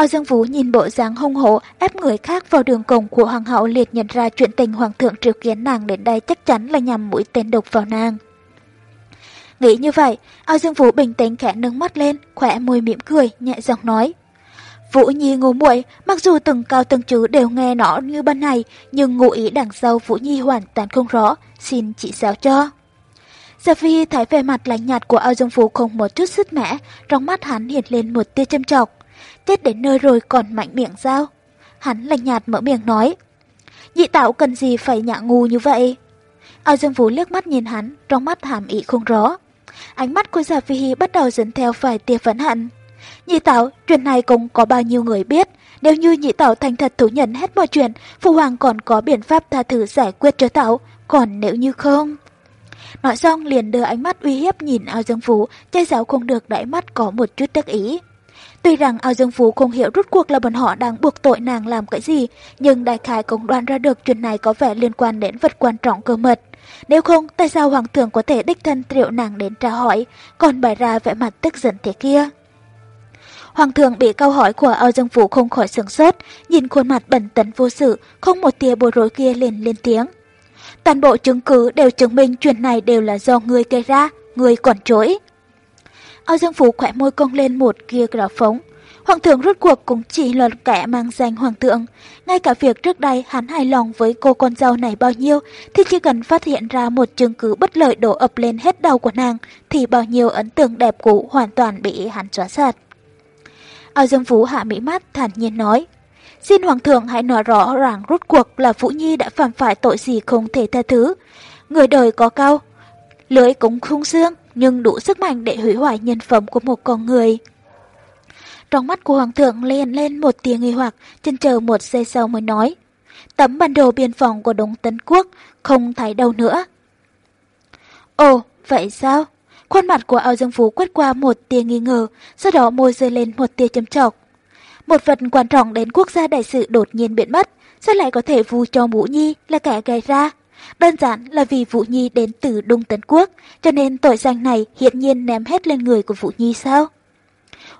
Ao Dương Vũ nhìn bộ dáng hung hổ ép người khác vào đường cùng của hoàng hậu liệt nhận ra chuyện tình hoàng thượng triệu kiến nàng đến đây chắc chắn là nhằm mũi tên độc vào nàng. Nghĩ như vậy, Ao Dương Vũ bình tĩnh khẽ nâng mắt lên, khỏe môi mỉm cười, nhẹ giọng nói. Vũ Nhi ngu muội, mặc dù từng cao từng chữ đều nghe nó như ban này, nhưng ngụ ý đằng sau Vũ Nhi hoàn toàn không rõ, xin chị giáo cho. Gia Phi thấy vẻ mặt lạnh nhạt của Ao Dương Vũ không một chút sức mẻ, trong mắt hắn hiện lên một tia châm chọc chết đến nơi rồi còn mạnh miệng sao? Hắn lạnh nhạt mở miệng nói. Nhị tạo cần gì phải nhạ ngu như vậy? Ao Dương Vũ liếc mắt nhìn hắn, trong mắt hàm ý không rõ. Ánh mắt của Giả Phi Hi bắt đầu dẫn theo vài tia phấn hận. Nhị Tảo, chuyện này cũng có bao nhiêu người biết. Nếu như nhị Tảo thành thật thú nhận hết mọi chuyện, Phụ Hoàng còn có biện pháp tha thứ giải quyết cho Tảo, Còn nếu như không... Nói xong liền đưa ánh mắt uy hiếp nhìn ao dương Vũ, trai giáo không được đáy mắt có một chút tức ý. Tuy rằng ao dương phú không hiểu rút cuộc là bọn họ đang buộc tội nàng làm cái gì, nhưng đại khái cũng đoán ra được chuyện này có vẻ liên quan đến vật quan trọng cơ mật. Nếu không, tại sao hoàng thượng có thể đích thân triệu nàng đến tra hỏi, còn bày ra vẻ mặt tức giận thế kia? Hoàng thượng bị câu hỏi của ao dương phú không khỏi sửng sốt, nhìn khuôn mặt bẩn tấn vô sự, không một tia bối rối kia liền lên tiếng. Toàn bộ chứng cứ đều chứng minh chuyện này đều là do người gây ra, người còn chối. Âu Dương Phú khỏe môi cong lên một kia gào phóng. Hoàng thượng rốt cuộc cũng chỉ là kẻ mang danh hoàng thượng. Ngay cả việc trước đây hắn hài lòng với cô con dâu này bao nhiêu, thì chỉ cần phát hiện ra một chứng cứ bất lợi đổ ập lên hết đầu của nàng, thì bao nhiêu ấn tượng đẹp cũ hoàn toàn bị hắn xóa sạch. Âu Dương Phú hạ mỹ mắt thản nhiên nói, Xin Hoàng thượng hãy nói rõ ràng rốt cuộc là Vũ Nhi đã phạm phải tội gì không thể tha thứ. Người đời có cao, lưỡi cũng không xương, nhưng đủ sức mạnh để hủy hoại nhân phẩm của một con người. Trong mắt của Hoàng thượng lên lên một tiếng nghi hoặc, chân chờ một giây sau mới nói. Tấm bản đồ biên phòng của Đông Tấn Quốc không thấy đâu nữa. Ồ, vậy sao? Khuôn mặt của Âu Dương Phú quét qua một tia nghi ngờ, sau đó môi rơi lên một tia châm chọc. Một vật quan trọng đến quốc gia đại sự đột nhiên biến mất, sao lại có thể vu cho Vũ Nhi là kẻ gây ra? Đơn giản là vì Vũ Nhi đến từ Đông Tấn Quốc, cho nên tội danh này hiện nhiên ném hết lên người của Vũ Nhi sao?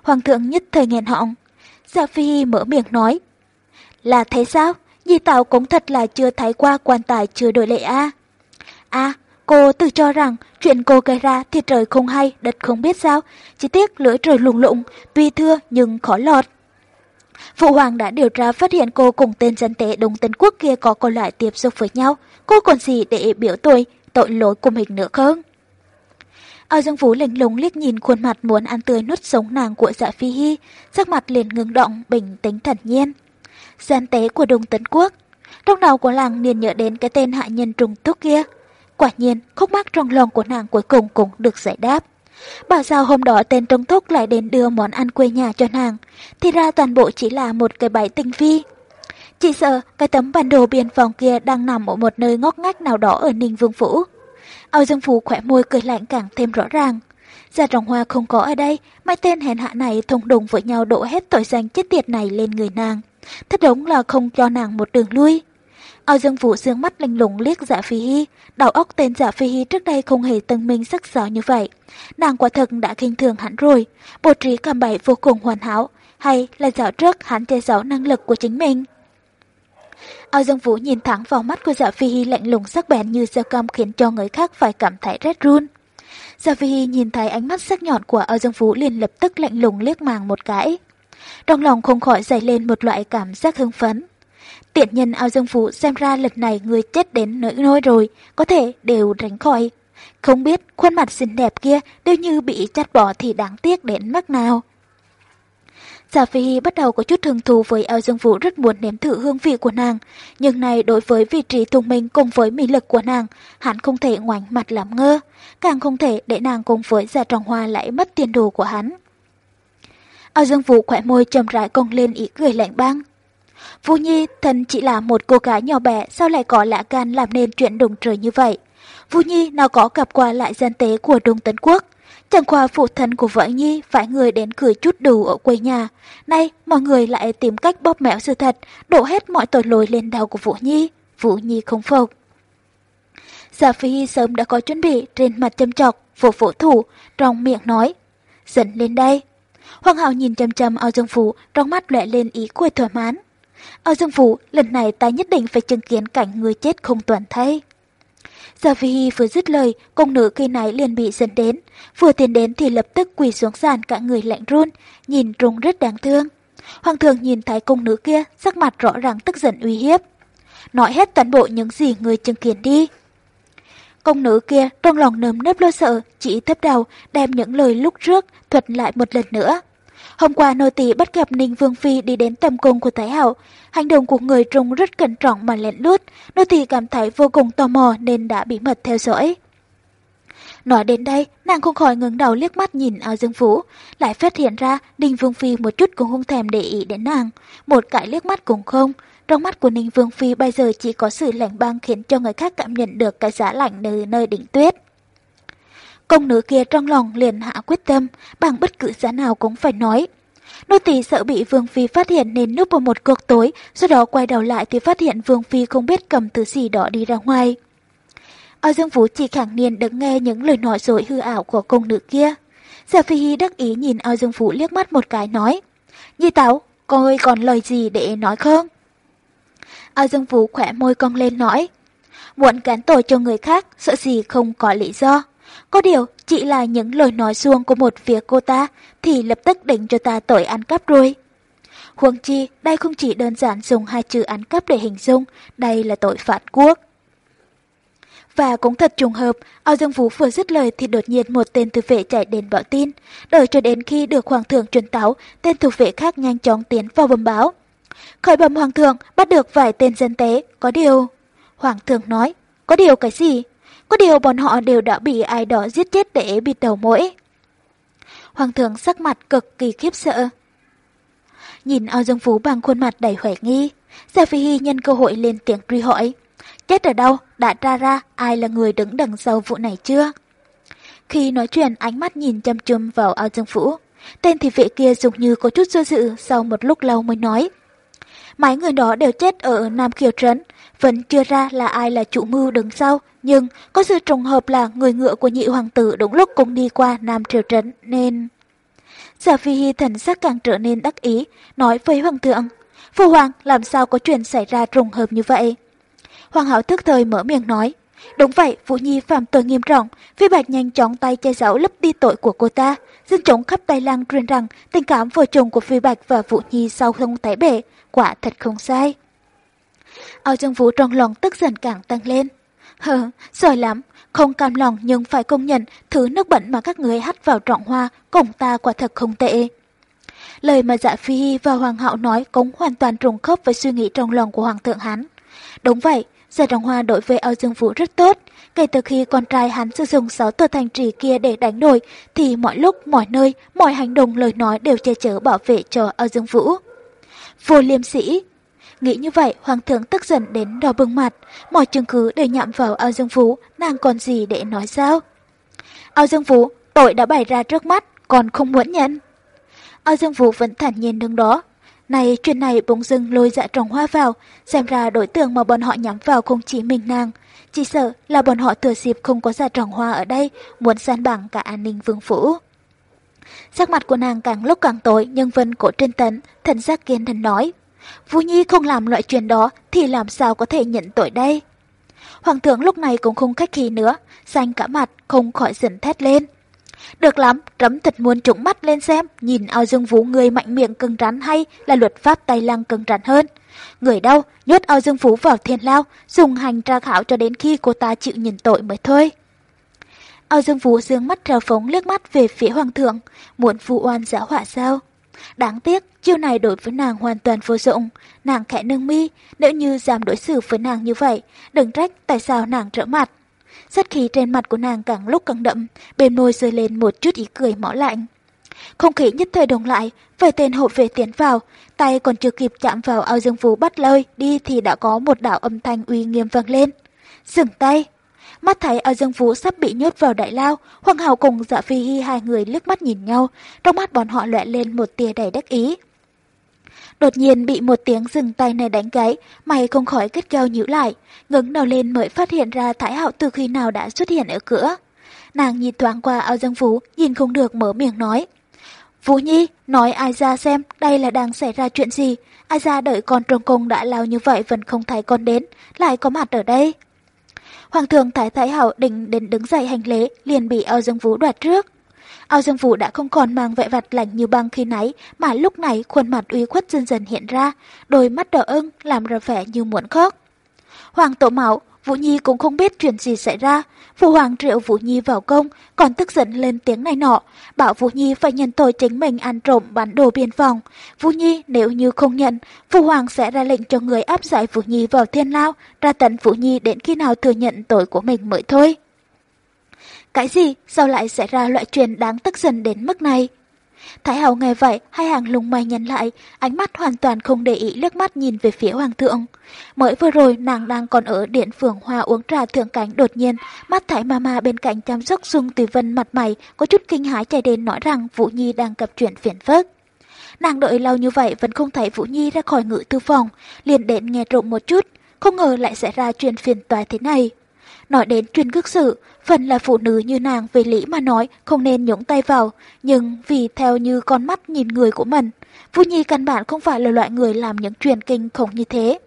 Hoàng thượng nhất thời nghẹn họng. Dạ Phi mở miệng nói. Là thế sao? Nhi Tào cũng thật là chưa thấy qua quan tài chưa đổi lệ a. À? à, cô tự cho rằng chuyện cô gây ra thì trời không hay, đất không biết sao. Chỉ tiếc lưỡi trời lùng lụng, tuy thưa nhưng khó lọt. Phụ hoàng đã điều tra phát hiện cô cùng tên dân tế Đông Tân Quốc kia có con lại tiếp xúc với nhau. Cô còn gì để biểu tội, tội lỗi của mình nữa không? Ao Dương vũ lạnh lùng liếc nhìn khuôn mặt muốn ăn tươi nuốt sống nàng của dạ phi hy, sắc mặt liền ngưng động, bình tĩnh thản nhiên. Gian tế của Đông Tấn Quốc. Trong đầu của làng liền nhớ đến cái tên hạ nhân trùng túc kia. Quả nhiên, khúc mắc trong lòng của nàng cuối cùng cũng được giải đáp. Bảo sao hôm đó tên Trung Thúc lại đến đưa món ăn quê nhà cho nàng, thì ra toàn bộ chỉ là một cái bẫy tinh vi. Chỉ sợ cái tấm bản đồ biên phòng kia đang nằm ở một nơi ngóc ngách nào đó ở Ninh Vương Phủ. Âu Dương Phú khỏe môi cười lạnh càng thêm rõ ràng. Gia Trọng Hoa không có ở đây, mấy tên hèn hạ này thông đồng với nhau đổ hết tội danh chết tiệt này lên người nàng. Thật đúng là không cho nàng một đường lui. Âu Dương Vũ dương mắt linh lùng liếc dạ phi hy, đầu óc tên dạ phi hy trước đây không hề tân minh sắc sảo như vậy. Nàng quả thật đã kinh thường hắn rồi, bộ trí cầm bày vô cùng hoàn hảo, hay là dạo trước hắn che giấu năng lực của chính mình. Ao Dương Vũ nhìn thẳng vào mắt của Dạ Phi Hi lạnh lùng sắc bén như dao cam khiến cho người khác phải cảm thấy rét run. Dạ Phi Hi nhìn thấy ánh mắt sắc nhọn của Ao Dương Vũ liền lập tức lạnh lùng liếc màng một cái. Trong lòng không khỏi dậy lên một loại cảm giác hưng phấn. Tiện nhân Ao Dương Vũ xem ra lần này người chết đến nỗi nôi rồi, có thể đều tránh khỏi. Không biết khuôn mặt xinh đẹp kia đều như bị chặt bỏ thì đáng tiếc đến mức nào. Giả Phi Hy bắt đầu có chút hứng thú với ao Dương Vũ rất muốn nếm thử hương vị của nàng, nhưng này đối với vị trí thông minh cùng với mỹ lực của nàng, hắn không thể ngoảnh mặt làm ngơ, càng không thể để nàng cùng với Giả Trọng Hoa lại mất tiền đồ của hắn. Ao Dương Vũ khỏe môi trầm rãi cong lên ý cười lạnh băng. Vũ Nhi thân chỉ là một cô gái nhỏ bé sao lại có lạ gan làm nên chuyện đồng trời như vậy. Vũ Nhi nào có gặp qua lại gian tế của Đông Tấn Quốc, Chẳng qua phụ thân của vợ Nhi phải người đến cười chút đủ ở quê nhà. Nay, mọi người lại tìm cách bóp mẹo sự thật, đổ hết mọi tội lỗi lên đầu của Vũ Nhi. Vũ Nhi không phục. Giả Phi sớm đã có chuẩn bị trên mặt châm chọc, vỗ vỗ thủ, trong miệng nói. Dẫn lên đây. Hoàng hậu nhìn chăm chăm ao dương phủ, trong mắt lệ lên ý cười thỏa mãn Ao dương phủ, lần này ta nhất định phải chứng kiến cảnh người chết không toàn thay. Gia Phi Hi vừa dứt lời, công nữ kia này liền bị dẫn đến. Vừa tiến đến thì lập tức quỳ xuống sàn cả người lạnh run, nhìn trông rất đáng thương. Hoàng thượng nhìn thấy công nữ kia, sắc mặt rõ ràng tức giận uy hiếp. Nói hết toàn bộ những gì người chứng kiến đi. Công nữ kia trong lòng nơm nớp lo sợ, chỉ thấp đầu, đem những lời lúc trước thuật lại một lần nữa. Hôm qua nô tỳ bắt gặp Ninh Vương Phi đi đến tầm cung của Thái Hậu. Hành động của người trông rất cẩn trọng mà lén lút. Nô tỳ cảm thấy vô cùng tò mò nên đã bí mật theo dõi. Nói đến đây, nàng không khỏi ngừng đầu liếc mắt nhìn ao dương vũ, lại phát hiện ra Ninh Vương Phi một chút cũng không thèm để ý đến nàng, một cái liếc mắt cũng không. Trong mắt của Ninh Vương Phi bây giờ chỉ có sự lạnh băng khiến cho người khác cảm nhận được cái giá lạnh nơi nơi đỉnh tuyết. Công nữ kia trong lòng liền hạ quyết tâm, bằng bất cứ giá nào cũng phải nói. Nô tỳ sợ bị Vương Phi phát hiện nên núp vào một cột tối, sau đó quay đầu lại thì phát hiện Vương Phi không biết cầm thứ gì đó đi ra ngoài. Ở Dương Vũ chỉ khẳng niên được nghe những lời nói dối hư ảo của công nữ kia. Giả Phi Hy đắc ý nhìn Ao Dương Vũ liếc mắt một cái nói, Nhi Táo, coi còn lời gì để nói không? Ao Dương Vũ khỏe môi cong lên nói, Muốn cán tội cho người khác, sợ gì không có lý do. Có điều, chỉ là những lời nói xuông của một phía cô ta thì lập tức định cho ta tội ăn cắp rồi. Huống chi, đây không chỉ đơn giản dùng hai chữ ăn cắp để hình dung, đây là tội phản quốc. Và cũng thật trùng hợp, ao dương Vũ vừa dứt lời thì đột nhiên một tên thủ vệ chạy đến báo tin. Đợi cho đến khi được hoàng thượng truyền táo, tên thủ vệ khác nhanh chóng tiến vào bầm báo. Khởi bẩm hoàng thượng, bắt được vài tên dân tế, có điều... Hoàng thượng nói, có điều cái gì? Có điều bọn họ đều đã bị ai đó giết chết để bịt đầu mũi. Hoàng thượng sắc mặt cực kỳ khiếp sợ. Nhìn ao dương phú bằng khuôn mặt đầy hoài nghi, Gia Phi Hy nhân cơ hội lên tiếng truy hỏi. Chết ở đâu? Đã ra ra ai là người đứng đằng sau vụ này chưa? Khi nói chuyện ánh mắt nhìn chăm chăm vào ao dương phú. Tên thị vệ kia dùng như có chút do dự sau một lúc lâu mới nói. Mấy người đó đều chết ở Nam Kiều Trấn, vẫn chưa ra là ai là chủ mưu đứng sau, nhưng có sự trùng hợp là người ngựa của nhị hoàng tử đúng lúc cũng đi qua Nam Triều Trấn nên... Giả Phi Hy thần sắc càng trở nên đắc ý, nói với hoàng thượng. Phu hoàng làm sao có chuyện xảy ra trùng hợp như vậy? Hoàng hậu thức thời mở miệng nói. Đúng vậy, Vũ Nhi phạm tội nghiêm trọng, Phi Bạch nhanh chóng tay che giấu lấp đi tội của cô ta. Dân chúng khắp Tây Lăng truyền rằng tình cảm vợ chồng của Phi Bạch và Vũ Nhi sau không thái bể, quả thật không sai. Ao Dương Vũ trong lòng tức giận càng tăng lên. Hờ, giỏi lắm, không cam lòng nhưng phải công nhận thứ nước bẩn mà các người hắt vào trọng hoa cùng ta quả thật không tệ. Lời mà dạ phi và hoàng hậu nói cũng hoàn toàn trùng khớp với suy nghĩ trong lòng của hoàng thượng hắn. Đúng vậy, Dạ Trọng Hoa đối với Âu Dương Vũ rất tốt. Kể từ khi con trai hắn sử dụng sáu tờ thành trì kia để đánh đổi, thì mọi lúc, mọi nơi, mọi hành động lời nói đều che chở bảo vệ cho Âu Dương Vũ. Vô liêm sĩ Nghĩ như vậy, Hoàng thượng tức giận đến đỏ bừng mặt, mọi chứng cứ đều nhạm vào Ao Dương Vũ, nàng còn gì để nói sao? Ao Dương Vũ, tội đã bày ra trước mắt, còn không muốn nhận. Ao Dương Vũ vẫn thản nhiên đứng đó, này chuyện này bỗng dưng lôi dạ trồng hoa vào, xem ra đối tượng mà bọn họ nhắm vào không chỉ mình nàng. Chỉ sợ là bọn họ thừa dịp không có dạ trồng hoa ở đây, muốn san bằng cả an ninh vương phủ. Sắc mặt của nàng càng lúc càng tối nhưng vẫn cổ trên tấn, thần giác kiên thần nói. Vũ Nhi không làm loại chuyện đó thì làm sao có thể nhận tội đây? Hoàng thượng lúc này cũng không khách khí nữa, xanh cả mặt, không khỏi giận thét lên. Được lắm, trẫm thật muốn trúng mắt lên xem, nhìn ao dương vũ người mạnh miệng cứng rắn hay là luật pháp tay lăng cứng rắn hơn. Người đâu, nhốt ao dương vũ vào thiên lao, dùng hành tra khảo cho đến khi cô ta chịu nhìn tội mới thôi. Ao dương vũ dương mắt trào phóng liếc mắt về phía hoàng thượng, muốn vụ oan giả họa sao? Đáng tiếc, chiêu này đối với nàng hoàn toàn vô dụng. Nàng khẽ nâng mi, nếu như dám đối xử với nàng như vậy, đừng trách tại sao nàng trở mặt. Sát khí trên mặt của nàng càng lúc càng đậm, bên môi rơi lên một chút ý cười mỏ lạnh. Không khí nhất thời đồng lại, vài tên hộ vệ tiến vào, tay còn chưa kịp chạm vào ao dương phú bắt lơi đi thì đã có một đạo âm thanh uy nghiêm vang lên. Dừng tay! Mắt thấy ở dương phú sắp bị nhốt vào đại lao, Hoàng Hảo cùng dạ phi Hi hai người liếc mắt nhìn nhau, trong mắt bọn họ lệ lên một tia đầy đắc ý. Đột nhiên bị một tiếng dừng tay này đánh gáy, mày không khỏi kết keo nhíu lại, ngẩng đầu lên mới phát hiện ra Thái Hạo từ khi nào đã xuất hiện ở cửa. Nàng nhìn thoáng qua ao Dương Vũ, nhìn không được mở miệng nói. Vũ Nhi, nói ai ra xem đây là đang xảy ra chuyện gì, ai ra đợi con trong cung đã lao như vậy vẫn không thấy con đến, lại có mặt ở đây. Hoàng thượng Thái Thái Hậu định đến đứng dậy hành lễ, liền bị ao Dương Vũ đoạt trước. Ao Dương Vũ đã không còn mang vẻ vặt lạnh như băng khi nãy, mà lúc này khuôn mặt uy khuất dần dần hiện ra, đôi mắt đỏ ưng làm ra vẻ như muốn khóc. Hoàng tổ mẫu. Vũ Nhi cũng không biết chuyện gì xảy ra. Phụ hoàng triệu Vũ Nhi vào công, còn tức giận lên tiếng này nọ, bảo Vũ Nhi phải nhận tội chính mình ăn trộm bán đồ biên phòng. Vũ Nhi nếu như không nhận, Phụ hoàng sẽ ra lệnh cho người áp giải Vũ Nhi vào thiên lao, ra tận Vũ Nhi đến khi nào thừa nhận tội của mình mới thôi. Cái gì? Sao lại xảy ra loại chuyện đáng tức giận đến mức này? Thái Hậu nghe vậy, hai hàng lùng mày nhăn lại, ánh mắt hoàn toàn không để ý liếc mắt nhìn về phía Hoàng thượng. Mới vừa rồi nàng đang còn ở điện phường hoa uống trà thượng cánh đột nhiên, mắt Thái Mama bên cạnh chăm sóc Dung Tùy Vân mặt mày có chút kinh hãi chạy đến nói rằng Vũ Nhi đang gặp chuyện phiền phức. Nàng đợi lâu như vậy vẫn không thấy Vũ Nhi ra khỏi ngự tư phòng, liền đến nghe trộm một chút, không ngờ lại xảy ra chuyện phiền toái thế này. Nói đến truyền cước sự, phần là phụ nữ như nàng về lý mà nói không nên nhúng tay vào, nhưng vì theo như con mắt nhìn người của mình, Vũ Nhi căn bản không phải là loại người làm những truyền kinh khủng như thế.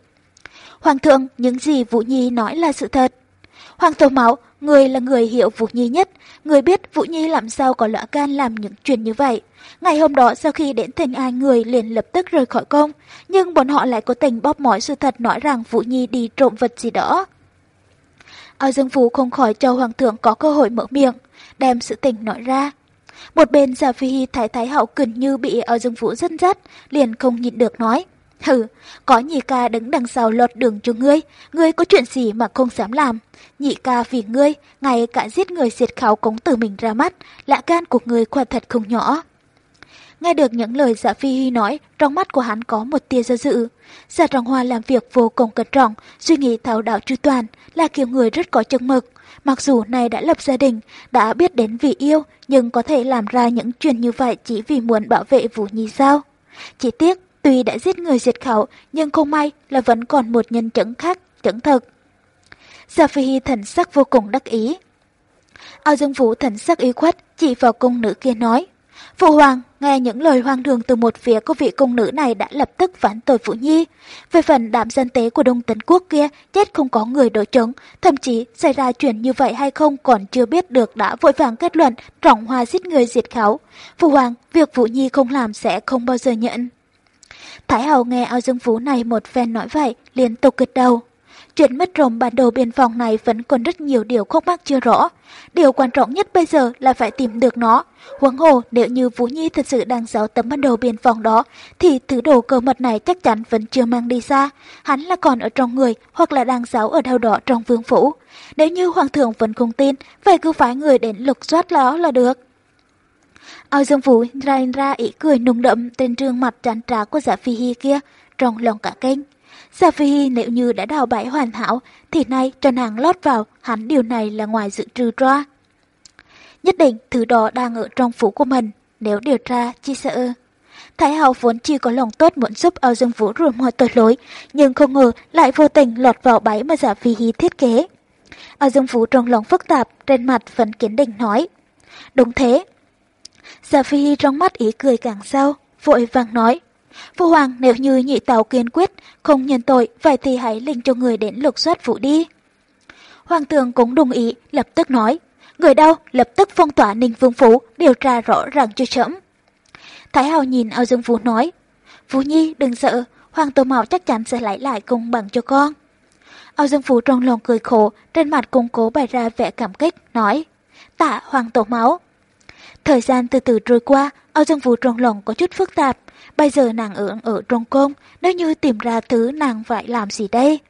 Hoàng thượng, những gì Vũ Nhi nói là sự thật. Hoàng tổ máu, người là người hiểu Vũ Nhi nhất, người biết Vũ Nhi làm sao có lõa gan làm những chuyện như vậy. Ngày hôm đó sau khi đến thành ai người liền lập tức rời khỏi công, nhưng bọn họ lại có tình bóp mỏi sự thật nói rằng Vũ Nhi đi trộm vật gì đó. Ao Dương Vũ không khỏi cho Hoàng thượng có cơ hội mở miệng, đem sự tình nói ra. Một bên Giả Phi Hy thái thái hậu gần như bị Ao Dương Vũ dẫn dắt, liền không nhịn được nói. Hừ, có nhị ca đứng đằng sau lọt đường cho ngươi, ngươi có chuyện gì mà không dám làm. Nhị ca vì ngươi, ngay cả giết người diệt khảo cống từ mình ra mắt, lạ gan của ngươi quả thật không nhỏ. Nghe được những lời Dạ Phi Hy nói, trong mắt của hắn có một tia do dự. Dạ Trọng Hoa làm việc vô cùng cẩn trọng, suy nghĩ thấu đạo chu toàn, là kiểu người rất có chừng mực. Mặc dù này đã lập gia đình, đã biết đến vì yêu, nhưng có thể làm ra những chuyện như vậy chỉ vì muốn bảo vệ Vũ Nhi sao? Chỉ tiếc, tuy đã giết người diệt khẩu, nhưng không may là vẫn còn một nhân chứng khác, chứng thực. Dạ Phi Hy thần sắc vô cùng đắc ý. Ao Dương Vũ thần sắc ý khuất, chỉ vào cung nữ kia nói. Phụ hoàng, nghe những lời hoang đường từ một phía của vị cung nữ này đã lập tức phản tội Vũ Nhi. Về phần đám dân tế của Đông Tấn Quốc kia, chết không có người đối chứng, thậm chí xảy ra chuyện như vậy hay không còn chưa biết được đã vội vàng kết luận trọng hoa giết người diệt kháo. Phụ hoàng, việc Vũ Nhi không làm sẽ không bao giờ nhận. Thái Hậu nghe ao dương phú này một phen nói vậy, liên tục gật đầu. Chuyện mất trộm bản đồ biên phòng này vẫn còn rất nhiều điều khúc mắc chưa rõ. Điều quan trọng nhất bây giờ là phải tìm được nó. Huống hồ, nếu như Vũ Nhi thật sự đang giấu tấm bản đồ biên phòng đó, thì thứ đồ cơ mật này chắc chắn vẫn chưa mang đi xa. Hắn là còn ở trong người, hoặc là đang giấu ở đâu đó trong vương phủ. Nếu như Hoàng thượng vẫn không tin, vậy cứ phái người đến lục soát đó là được. Ao Dương Vũ ra ra ý cười nung đậm trên trương mặt tràn trá của giả phi hi kia, trong lòng cả kênh. Giả phi nếu như đã đào bãi hoàn hảo, thì nay cho nàng lót vào, hắn điều này là ngoài dự trừ ra. Nhất định thứ đó đang ở trong phủ của mình, nếu điều tra, chi sợ. Thái hậu vốn chỉ có lòng tốt muốn giúp Ao Dương Vũ rửa mọi tội lỗi, nhưng không ngờ lại vô tình lọt vào bẫy mà giả phi hy thiết kế. Ao Dương Vũ trong lòng phức tạp, trên mặt vẫn kiến định nói. Đúng thế, Giả Phi trong mắt ý cười càng sâu, vội vàng nói. Phu Hoàng nếu như nhị tàu kiên quyết, không nhận tội, vậy thì hãy linh cho người đến lục soát vụ đi. Hoàng thượng cũng đồng ý, lập tức nói. Người đâu, lập tức phong tỏa Ninh Vương Phủ, điều tra rõ ràng cho chấm. Thái Hào nhìn ao Dương Vũ nói. Vũ Nhi đừng sợ, Hoàng Tổ Mạo chắc chắn sẽ lấy lại công bằng cho con. Ao Dương Vũ trong lòng cười khổ, trên mặt cung cố bày ra vẻ cảm kích, nói. Tạ Hoàng Tổ Máu. Thời gian từ từ trôi qua, Âu Dương Vũ trong lòng có chút phức tạp. Bây giờ nàng ở ở trong cung, nếu như tìm ra thứ nàng phải làm gì đây?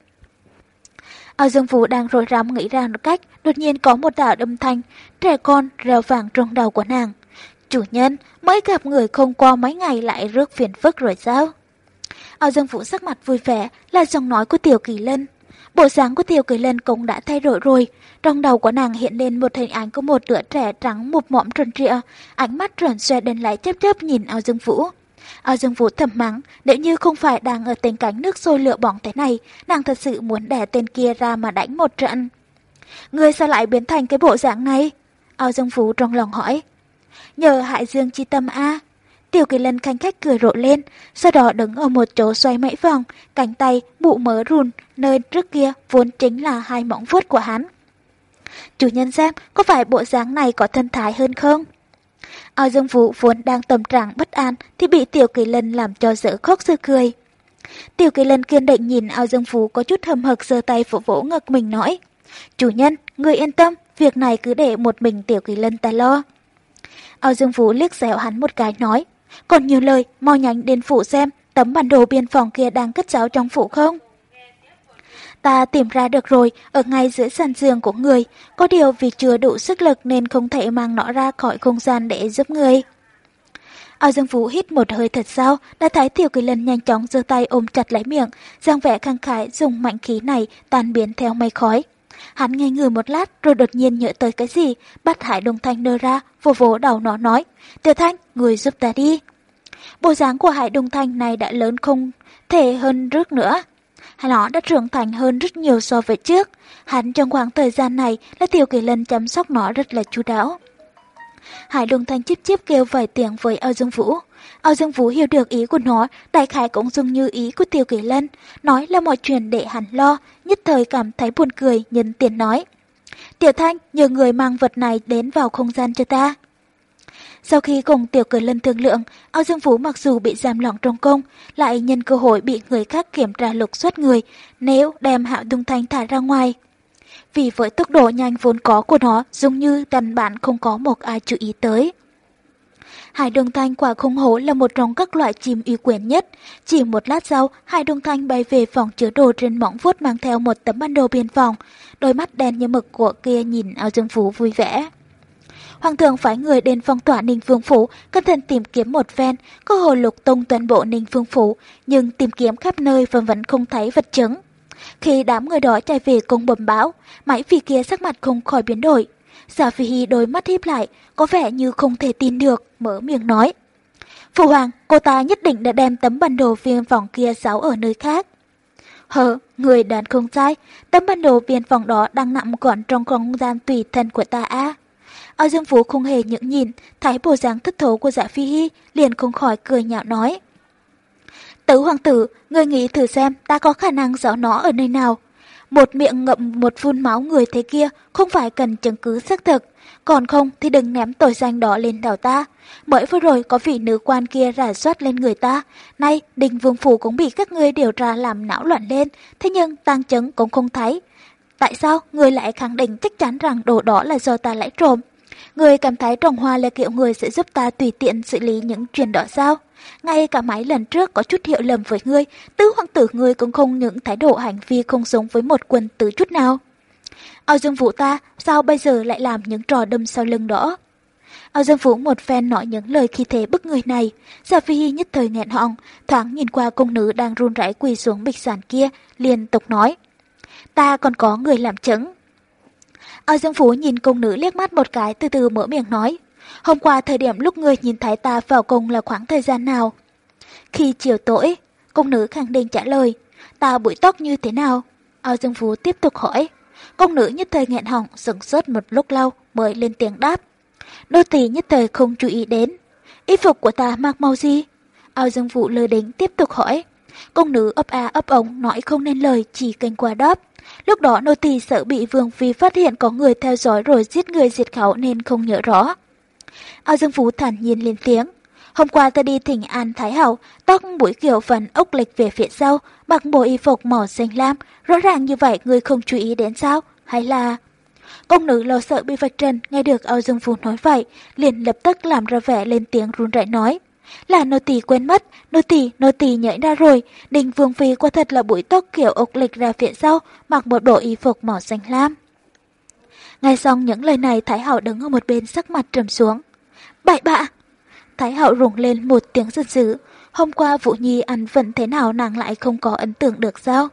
Âu Dương Vũ đang rối rắm nghĩ ra một cách, đột nhiên có một đạo âm thanh, trẻ con reo vàng trong đầu của nàng. Chủ nhân, mới gặp người không qua mấy ngày lại rước phiền phức rồi sao? Âu Dương Vũ sắc mặt vui vẻ là giọng nói của Tiểu Kỳ Lân. Bộ dáng của Tiểu Kỳ Lân cũng đã thay đổi rồi, trong đầu của nàng hiện lên một hình ảnh của một đứa trẻ trắng một mõm tròn trịa, ánh mắt tròn xoe đen lại chớp chớp nhìn ao dương vũ. Ao dương vũ thầm mắng, nếu như không phải đang ở tên cánh nước sôi lửa bỏng thế này, nàng thật sự muốn đẻ tên kia ra mà đánh một trận. Người sao lại biến thành cái bộ dạng này? Ao dương vũ trong lòng hỏi. Nhờ hại dương chi tâm A. Tiểu kỳ lân khanh khách cười rộ lên, sau đó đứng ở một chỗ xoay mẫy vòng, cánh tay, bụ mớ rùn, nơi trước kia vốn chính là hai móng vuốt của hắn. Chủ nhân xem, có phải bộ dáng này có thân thái hơn không? Ao Dương Vũ vốn đang tâm trạng bất an thì bị Tiểu Kỳ Lân làm cho dở khóc dơ cười. Tiểu Kỳ Lân kiên định nhìn Ao Dương Vũ có chút hầm hực giơ tay vỗ vỗ ngực mình nói. Chủ nhân, người yên tâm, việc này cứ để một mình Tiểu Kỳ Lân ta lo. Ao Dương Vũ liếc xéo hắn một cái nói. Còn nhiều lời, mau nhanh đến phủ xem tấm bản đồ biên phòng kia đang cất giáo trong phủ không? Ta tìm ra được rồi, ở ngay giữa sàn giường của người, có điều vì chưa đủ sức lực nên không thể mang nó ra khỏi không gian để giúp người. Ao Dương Vũ hít một hơi thật sâu, đã thấy Tiểu Kỳ Lân nhanh chóng giơ tay ôm chặt lấy miệng, giang vẻ khăng khái dùng mạnh khí này tan biến theo mây khói. Hắn ngây người một lát rồi đột nhiên nhớ tới cái gì, bắt Hải Đông Thanh nơ ra, vô vỗ đầu nó nói, Tiểu Thanh, người giúp ta đi. Bộ dáng của Hải Đông Thanh này đã lớn không thể hơn trước nữa. Nó đã trưởng thành hơn rất nhiều so với trước. Hắn trong khoảng thời gian này là Tiểu Kỳ Lân chăm sóc nó rất là chú đáo. Hải Đông Thanh chip chip kêu vài tiếng với Âu Dương Vũ. Âu Dương Vũ hiểu được ý của nó, đại khái cũng dùng như ý của Tiểu Kỳ Lân, nói là mọi chuyện để hắn lo, nhất thời cảm thấy buồn cười, nhân tiền nói. Tiểu Thanh, nhờ người mang vật này đến vào không gian cho ta. Sau khi cùng Tiểu Cử Lân thương lượng, Ao Dương Phú mặc dù bị giam lỏng trong công, lại nhân cơ hội bị người khác kiểm tra lục soát người, nếu đem Hạo Dung Thanh thả ra ngoài. Vì với tốc độ nhanh vốn có của nó, dường như căn bản không có một ai chú ý tới. Hải đông thanh quả không hổ là một trong các loại chim uy quyền nhất. Chỉ một lát sau, hải đông thanh bay về phòng chứa đồ trên mỏng vuốt mang theo một tấm bản đồ biên phòng. Đôi mắt đen như mực của kia nhìn ao dương phú vui vẻ. Hoàng thượng phái người đến phong tỏa Ninh Vương Phủ, cẩn thận tìm kiếm một phen, có hồ lục tung toàn bộ Ninh Vương Phủ, nhưng tìm kiếm khắp nơi vẫn vẫn không thấy vật chứng. Khi đám người đó chạy về cùng bẩm báo, mãi phi kia sắc mặt không khỏi biến đổi. Giả Phi Hi đôi mắt híp lại, có vẻ như không thể tin được, mở miệng nói. Phụ hoàng, cô ta nhất định đã đem tấm bản đồ viên phòng kia giấu ở nơi khác. Hờ, người đoán không sai, tấm bản đồ viên phòng đó đang nằm gọn trong không gian tùy thân của ta a. Ao Dương Phú không hề những nhìn, thấy bộ dáng thất thố của dạ phi hy, liền không khỏi cười nhạo nói. Tứ hoàng tử, ngươi nghĩ thử xem ta có khả năng rõ nó ở nơi nào. Một miệng ngậm một phun máu người thế kia không phải cần chứng cứ xác thực. Còn không thì đừng ném tội danh đó lên đầu ta. Mới vừa rồi có vị nữ quan kia rả soát lên người ta. Nay đình vương phủ cũng bị các ngươi điều tra làm não loạn lên. Thế nhưng tăng chứng cũng không thấy. Tại sao người lại khẳng định chắc chắn rằng đồ đó là do ta lấy trộm? Người cảm thấy trồng hoa là kiểu người sẽ giúp ta tùy tiện xử lý những chuyện đó sao? Ngay cả mấy lần trước có chút hiệu lầm với ngươi, tứ hoàng tử ngươi cũng không những thái độ hành vi không giống với một quân tử chút nào. Ao Dương Vũ ta, sao bây giờ lại làm những trò đâm sau lưng đó? Ao Dương Vũ một phen nói những lời khi thế bức người này. Gia Phi Hi nhất thời nghẹn họng, thoáng nhìn qua công nữ đang run rẩy quỳ xuống bịch sàn kia, liên tục nói. Ta còn có người làm chứng. Ao Dương Phú nhìn công nữ liếc mắt một cái từ từ mở miệng nói. Hôm qua thời điểm lúc người nhìn thấy ta vào cung là khoảng thời gian nào? Khi chiều tối, công nữ khẳng định trả lời. Ta bụi tóc như thế nào? Ao Dương Phú tiếp tục hỏi. Công nữ nhất thời nghẹn họng, sừng sốt một lúc lâu mới lên tiếng đáp. Đô tỳ nhất thời không chú ý đến. Y phục của ta mặc màu gì? Ao Dương Vũ lơ đính tiếp tục hỏi. Công nữ ấp a ấp ống nói không nên lời chỉ kênh qua đáp. Lúc đó nô tỳ sợ bị Vương Phi phát hiện có người theo dõi rồi giết người diệt khẩu nên không nhớ rõ. Ao Dương Phú thản nhiên lên tiếng. Hôm qua ta đi thỉnh An Thái Hậu, tóc mũi kiểu phần ốc lệch về phía sau, mặc bộ y phục màu xanh lam, rõ ràng như vậy người không chú ý đến sao? Hay là... Công nữ lo sợ bị vạch trần, nghe được Ao Dương Phú nói vậy, liền lập tức làm ra vẻ lên tiếng run rẩy nói. Là nô tỳ quên mất, nô tỳ, nô tỳ nhảy ra rồi, đình vương phi quả thật là bụi tóc kiểu ốc lịch ra phía sau, mặc một bộ y phục màu xanh lam. Nghe xong những lời này Thái Hậu đứng ở một bên sắc mặt trầm xuống. Bại bạ! Thái Hậu rùng lên một tiếng giận dữ. Hôm qua Vũ Nhi ăn vẫn thế nào nàng lại không có ấn tượng được sao?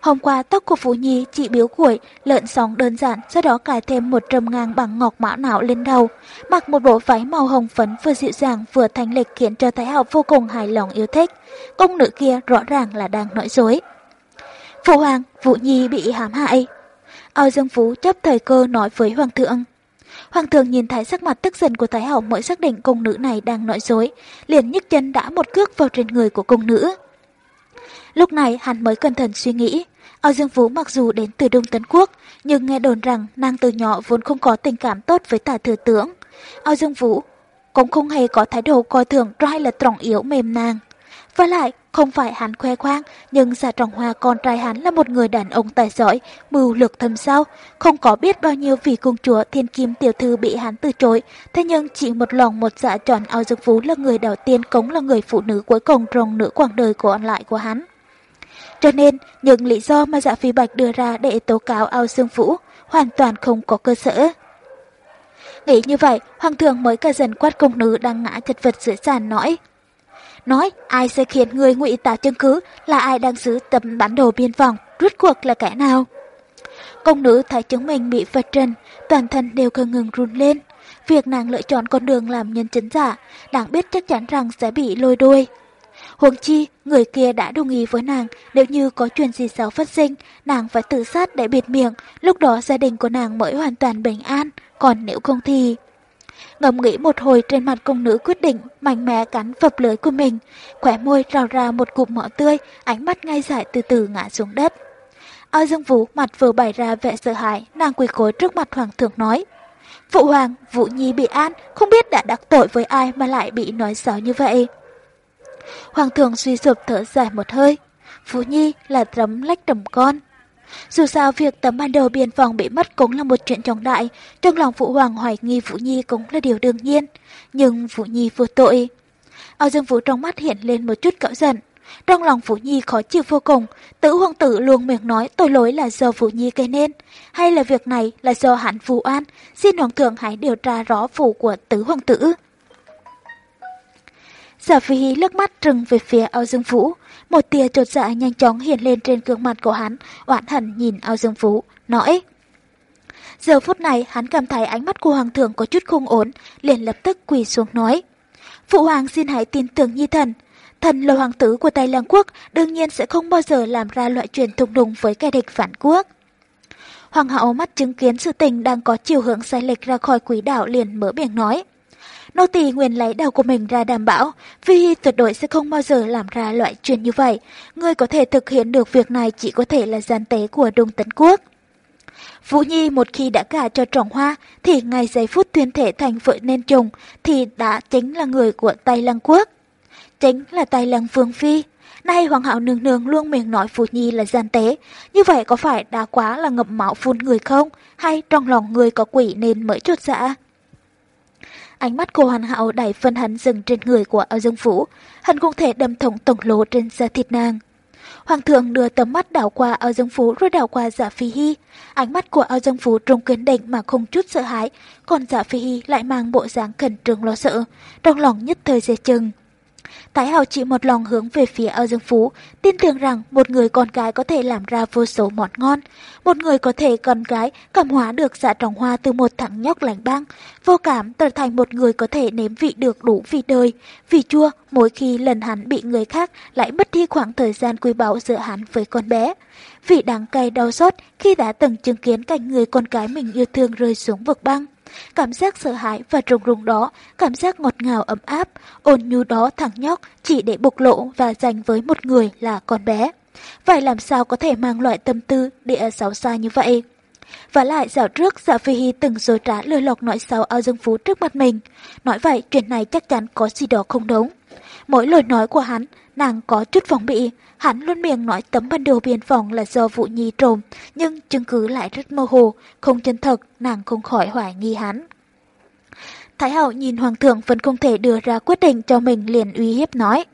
Hôm qua tóc của Vũ Nhi chỉ biếu củi, lợn sóng đơn giản, sau đó cài thêm một trầm ngang bằng ngọc mã não lên đầu. Mặc một bộ váy màu hồng phấn vừa dịu dàng vừa thanh lịch khiến cho Thái Hậu vô cùng hài lòng yêu thích. Công nữ kia rõ ràng là đang nói dối. Phụ hoàng, Vũ Nhi bị hãm hại. Ao Dương Phú chấp thời cơ nói với Hoàng thượng. Hoàng thượng nhìn thấy sắc mặt tức giận của Thái Hậu mới xác định công nữ này đang nói dối, liền nhấc chân đã một cước vào trên người của công nữ. Lúc này hắn mới cẩn thận suy nghĩ, Ao Dương Vũ mặc dù đến từ Đông Tấn Quốc, nhưng nghe đồn rằng nàng từ nhỏ vốn không có tình cảm tốt với tả thừa tướng. Ao Dương Vũ cũng không hề có thái độ coi thường trai là trọng yếu mềm nàng. Và lại, không phải hắn khoe khoang, nhưng giả trọng hoa con trai hắn là một người đàn ông tài giỏi, mưu lược thâm sâu, không có biết bao nhiêu vị công chúa thiên kim tiểu thư bị hắn từ chối, thế nhưng chỉ một lòng một dạ chọn ao dược vũ là người đầu tiên cống là người phụ nữ cuối cùng trong nửa quãng đời còn lại của hắn. Cho nên, những lý do mà dạ phi bạch đưa ra để tố cáo ao dương vũ hoàn toàn không có cơ sở. Nghĩ như vậy, hoàng thượng mới cả dần quát công nữ đang ngã chật vật dưới sàn nói nói ai sẽ khiến người ngụy tạo chứng cứ là ai đang giữ tấm bản đồ biên phòng, rút cuộc là kẻ nào. Công nữ thấy chứng mình bị vật trần, toàn thân đều không ngừng run lên. Việc nàng lựa chọn con đường làm nhân chứng giả, nàng biết chắc chắn rằng sẽ bị lôi đuôi. Huống chi, người kia đã đồng ý với nàng, nếu như có chuyện gì xấu phát sinh, nàng phải tự sát để bịt miệng, lúc đó gia đình của nàng mới hoàn toàn bình an, còn nếu không thì... Ngầm nghĩ một hồi trên mặt công nữ quyết định mạnh mẽ cắn phập lưới của mình, khỏe môi rào ra một cụm mỏ tươi, ánh mắt ngay dại từ từ ngã xuống đất. Ao Dương Vũ mặt vừa bày ra vẻ sợ hãi, nàng quỳ gối trước mặt hoàng thượng nói. Phụ hoàng, Vũ Nhi bị an, không biết đã đắc tội với ai mà lại bị nói xấu như vậy. Hoàng thượng suy sụp thở dài một hơi. Phú Nhi là tấm lách trầm con. Dù sao việc tấm ban đầu biên phòng bị mất cũng là một chuyện trọng đại, trong lòng Phụ Hoàng hoài nghi Phú Nhi cũng là điều đương nhiên. Nhưng Phú Nhi vô tội. Ao Dương Vũ trong mắt hiện lên một chút cạo giận. Trong lòng Phú Nhi khó chịu vô cùng, tử hoàng tử luôn miệng nói tội lỗi là do Phú Nhi gây nên, hay là việc này là do hắn phù An, xin hoàng thượng hãy điều tra rõ vụ của tử hoàng tử. Giả Phi hí lướt mắt trừng về phía Ao Dương Vũ, một tia trột dạ nhanh chóng hiện lên trên gương mặt của hắn, oán hận nhìn Ao Dương Vũ, nói. Giờ phút này hắn cảm thấy ánh mắt của hoàng thượng có chút không ổn, liền lập tức quỳ xuống nói. Phụ hoàng xin hãy tin tưởng nhi thần, Thần là hoàng tử của Tây Lăng Quốc đương nhiên sẽ không bao giờ làm ra loại chuyện thùng đùng với kẻ địch phản quốc. Hoàng hậu mắt chứng kiến sự tình đang có chiều hướng sai lệch ra khỏi quỹ đạo liền mở miệng nói. Nô tỳ nguyện lấy đầu của mình ra đảm bảo, Phi tuyệt đối sẽ không bao giờ làm ra loại chuyện như vậy. Người có thể thực hiện được việc này chỉ có thể là gian tế của Đông Tấn Quốc. Vũ Nhi một khi đã gả cho Trọng Hoa thì ngày giây phút tuyên thể thành vợ nên chồng thì đã chính là người của Tây Lăng Quốc chính là Tây lăng Vương Phi. Nay Hoàng hậu nương nương luôn miệng nói Vũ Nhi là gian tế, như vậy có phải đã quá là ngậm máu phun người không, hay trong lòng người có quỷ nên mới trột dạ? Ánh mắt của hoàn hảo đẩy phân hắn dừng trên người của Âu Dương Vũ, hắn cũng thể đâm thủng tổng lỗ trên da thịt nàng. Hoàng thượng đưa tấm mắt đảo qua Âu Dương Vũ rồi đảo qua Giả Phi Hy. Ánh mắt của Âu Dương Vũ trông kiên định mà không chút sợ hãi, còn Giả Phi Hy lại mang bộ dáng khẩn trương lo sợ, trong lòng nhất thời dè chừng. Thái Hào chỉ một lòng hướng về phía Âu Dương Phú, tin tưởng rằng một người con gái có thể làm ra vô số món ngon. Một người có thể con gái cảm hóa được dạ trọng hoa từ một thằng nhóc lành băng, vô cảm trở thành một người có thể nếm vị được đủ vị đời, vị chua mỗi khi lần hắn bị người khác lại mất đi khoảng thời gian quý báu giữa hắn với con bé. Vị đắng cay đau xót khi đã từng chứng kiến cảnh người con gái mình yêu thương rơi xuống vực băng. Cảm giác sợ hãi và rùng rùng đó, cảm giác ngọt ngào ấm áp, ôn nhu đó thẳng nhóc chỉ để bộc lộ và dành với một người là con bé. Vậy làm sao có thể mang loại tâm tư địa xấu xa như vậy? Và lại dạo trước Dạ Phi Hy từng dối trá lừa lọc nói xấu ao dương phú trước mặt mình. Nói vậy chuyện này chắc chắn có gì đó không đúng. Mỗi lời nói của hắn, nàng có chút phòng bị. Hắn luôn miệng nói tấm bản đồ biên phòng là do vũ nhi trộm, nhưng chứng cứ lại rất mơ hồ, không chân thật, nàng không khỏi hoài nghi hắn. Thái hậu nhìn hoàng thượng vẫn không thể đưa ra quyết định cho mình liền uy hiếp nói.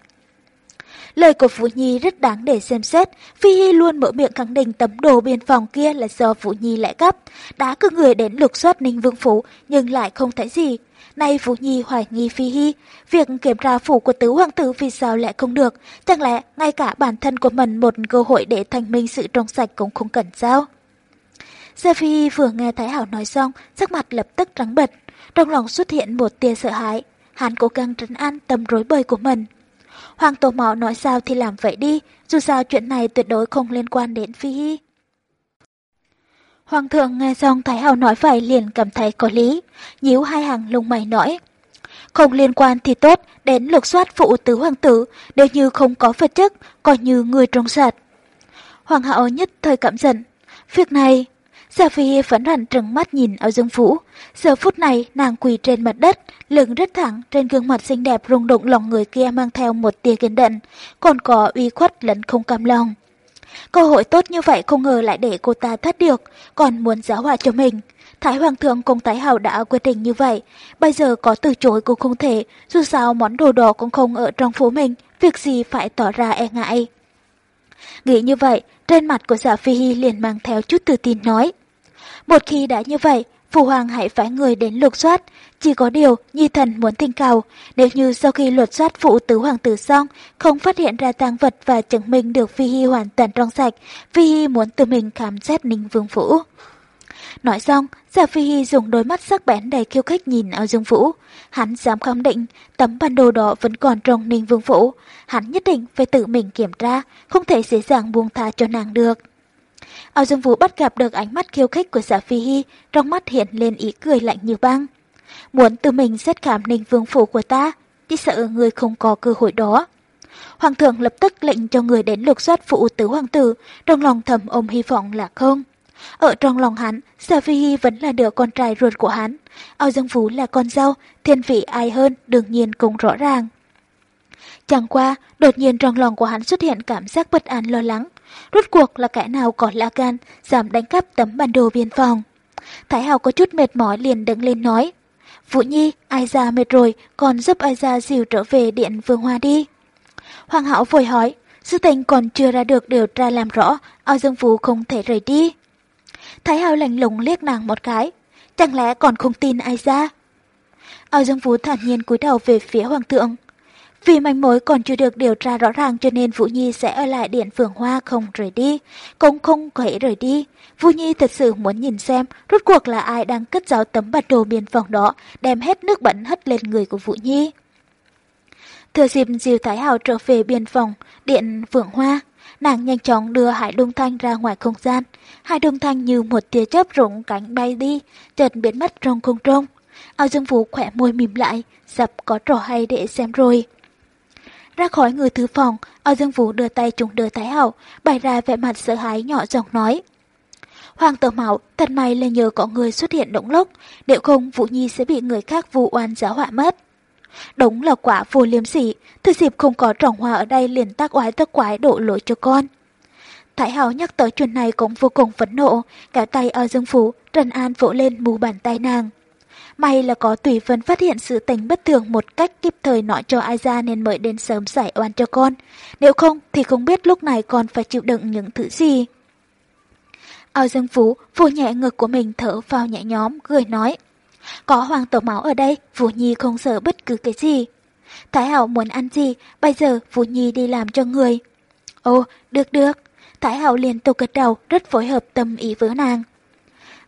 Lời của Vũ Nhi rất đáng để xem xét, Phi Hy luôn mở miệng khẳng định tấm đồ biên phòng kia là do Vũ Nhi lại cấp. Đã cử người đến lục soát Ninh Vương Phủ nhưng lại không thấy gì. Nay Vũ Nhi hoài nghi Phi Hy, việc kiểm tra phủ của tứ hoàng tử vì sao lại không được, chẳng lẽ ngay cả bản thân của mình một cơ hội để thành minh sự trong sạch cũng không cần sao? Gia Phi Hy vừa nghe Thái Hảo nói xong, sắc mặt lập tức trắng bật, trong lòng xuất hiện một tia sợ hãi. Hắn cố gắng trấn an tâm rối bời của mình. Hoàng Tổ Mạo nói sao thì làm vậy đi, dù sao chuyện này tuyệt đối không liên quan đến Phi Hy. Hoàng thượng nghe xong Thái Hậu nói vậy liền cảm thấy có lý, nhíu hai hàng lông mày nói. Không liên quan thì tốt, đến lục soát phụ tứ hoàng tử, nếu như không có vật chất, coi như người trong sạch. Hoàng hậu nhất thời cảm giận. Việc này, Gia Phi phẫn hẳn trừng mắt nhìn ở Dương Vũ. Giờ phút này nàng quỳ trên mặt đất, lưng rất thẳng, trên gương mặt xinh đẹp rung động lòng người kia mang theo một tia kiên định, còn có uy khuất lẫn không cam lòng. Cơ hội tốt như vậy không ngờ lại để cô ta thoát được, còn muốn giáo họa cho mình. Thái Hoàng thượng cùng Thái Hậu đã quyết định như vậy, bây giờ có từ chối cũng không thể, dù sao món đồ đó cũng không ở trong phố mình, việc gì phải tỏ ra e ngại. Nghĩ như vậy, trên mặt của giả Phi Hy liền mang theo chút tự tin nói. Một khi đã như vậy, Phụ Hoàng hãy phái người đến lục soát. Chỉ có điều, Nhi Thần muốn thỉnh cầu, nếu như sau khi luật soát phụ tứ hoàng tử xong, không phát hiện ra tang vật và chứng minh được Phi Hy hoàn toàn trong sạch, Phi Hy muốn tự mình khám xét Ninh Vương Phủ. Nói xong, Giả Phi Hy dùng đôi mắt sắc bén đầy khiêu khích nhìn ao Dương Vũ. Hắn dám khẳng định tấm bản đồ đó vẫn còn trong Ninh Vương Phủ. Hắn nhất định phải tự mình kiểm tra, không thể dễ dàng buông tha cho nàng được. Ao Dương Vũ bắt gặp được ánh mắt khiêu khích của giả Phi Hy, trong mắt hiện lên ý cười lạnh như băng. Muốn tự mình xét cảm ninh vương phủ của ta, chỉ sợ người không có cơ hội đó. Hoàng thượng lập tức lệnh cho người đến lục soát phụ tứ hoàng tử, trong lòng thầm ôm hy vọng là không. Ở trong lòng hắn, Sa Phi Hy vẫn là đứa con trai ruột của hắn. Ao Dương Phú là con dâu, thiên vị ai hơn đương nhiên cũng rõ ràng. Chẳng qua, đột nhiên trong lòng của hắn xuất hiện cảm giác bất an lo lắng. Rốt cuộc là kẻ nào có lá gan, dám đánh cắp tấm bản đồ biên phòng. Thái Hào có chút mệt mỏi liền đứng lên nói. Vũ Nhi, ai ra mệt rồi, còn giúp ai ra dìu trở về điện Vương Hoa đi. Hoàng hảo vội hỏi, sư tình còn chưa ra được điều tra làm rõ, ao dương Vũ không thể rời đi. Thái Hào lạnh lùng liếc nàng một cái, chẳng lẽ còn không tin ai ra? Ao dương Vũ thản nhiên cúi đầu về phía hoàng thượng. Vì manh mối còn chưa được điều tra rõ ràng cho nên Vũ Nhi sẽ ở lại điện phường hoa không rời đi, cũng không thể rời đi. Vu Nhi thật sự muốn nhìn xem rốt cuộc là ai đang cất giấu tấm bản đồ biên phòng đó, đem hết nước bẩn hất lên người của Vũ Nhi. Thừa dịp Diêu Thái Hào trở về biên phòng, điện phượng hoa, nàng nhanh chóng đưa Hải Đông Thanh ra ngoài không gian. Hải Đông Thanh như một tia chớp rụng cánh bay đi, chợt biến mất trong không trung. Ao Dương Vũ khỏe môi mỉm lại, sập có trò hay để xem rồi. Ra khỏi người thứ phòng, Ao Dương Vũ đưa tay trùng đưa Thái Hậu, bày ra vẻ mặt sợ hãi nhỏ giọng nói. Hoàng tử Mạo, thật may là nhờ có người xuất hiện đúng lúc, nếu không Vũ Nhi sẽ bị người khác vu oan giáo họa mất. Đúng là quả vô liêm sỉ, thư dịp không có trọng hòa ở đây liền tác oái tác quái đổ lỗi cho con. Thái Hảo nhắc tới chuyện này cũng vô cùng phẫn nộ, cả tay ở Dương Phủ, Trần An vỗ lên mù bàn tay nàng. May là có Tùy Vân phát hiện sự tình bất thường một cách kịp thời nói cho ai ra nên mới đến sớm giải oan cho con. Nếu không thì không biết lúc này con phải chịu đựng những thứ gì. Ao Dương Phú vô nhẹ ngực của mình thở vào nhẹ nhóm, cười nói. Có hoàng tổ máu ở đây, Vũ Nhi không sợ bất cứ cái gì. Thái hậu muốn ăn gì, bây giờ Vũ Nhi đi làm cho người. Ồ, được được. Thái hậu liền tục gật đầu, rất phối hợp tâm ý với nàng.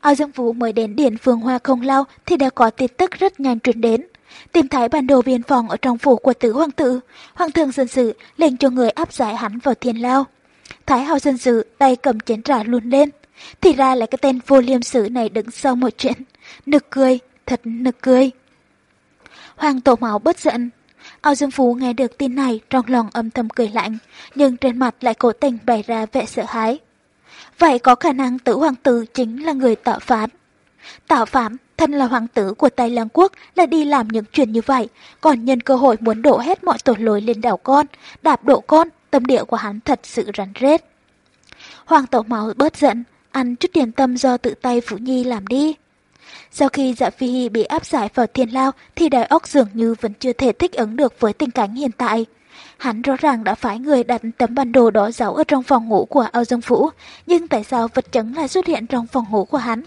Ao Dương Vũ mới đến Điện Phương Hoa không lâu thì đã có tin tức rất nhanh truyền đến. Tìm thấy bản đồ biên phòng ở trong phủ của tử hoàng tử. Hoàng thượng dân sự lệnh cho người áp giải hắn vào thiên lao. Thái hậu dân sự tay cầm chén trà luôn lên. Thì ra là cái tên vô liêm sử này đứng sau một chuyện. Nực cười, thật nực cười. Hoàng tổ máu bất giận. Ao Dương Phú nghe được tin này trong lòng âm thầm cười lạnh, nhưng trên mặt lại cố tình bày ra vẻ sợ hãi. Vậy có khả năng tử hoàng tử chính là người tạo phán. Tạo phán, thân là hoàng tử của Tây Lăng Quốc lại đi làm những chuyện như vậy, còn nhân cơ hội muốn đổ hết mọi tội lỗi lên đảo con, đạp độ con, tâm địa của hắn thật sự rắn rết. Hoàng tổ máu bớt giận, ăn chút điểm tâm do tự tay Vũ Nhi làm đi. Sau khi dạ phi hy bị áp giải vào thiên lao thì đại ốc dường như vẫn chưa thể thích ứng được với tình cảnh hiện tại. Hắn rõ ràng đã phải người đặt tấm bản đồ đó giấu ở trong phòng ngủ của Âu Dương Phủ, nhưng tại sao vật chứng lại xuất hiện trong phòng ngủ của hắn?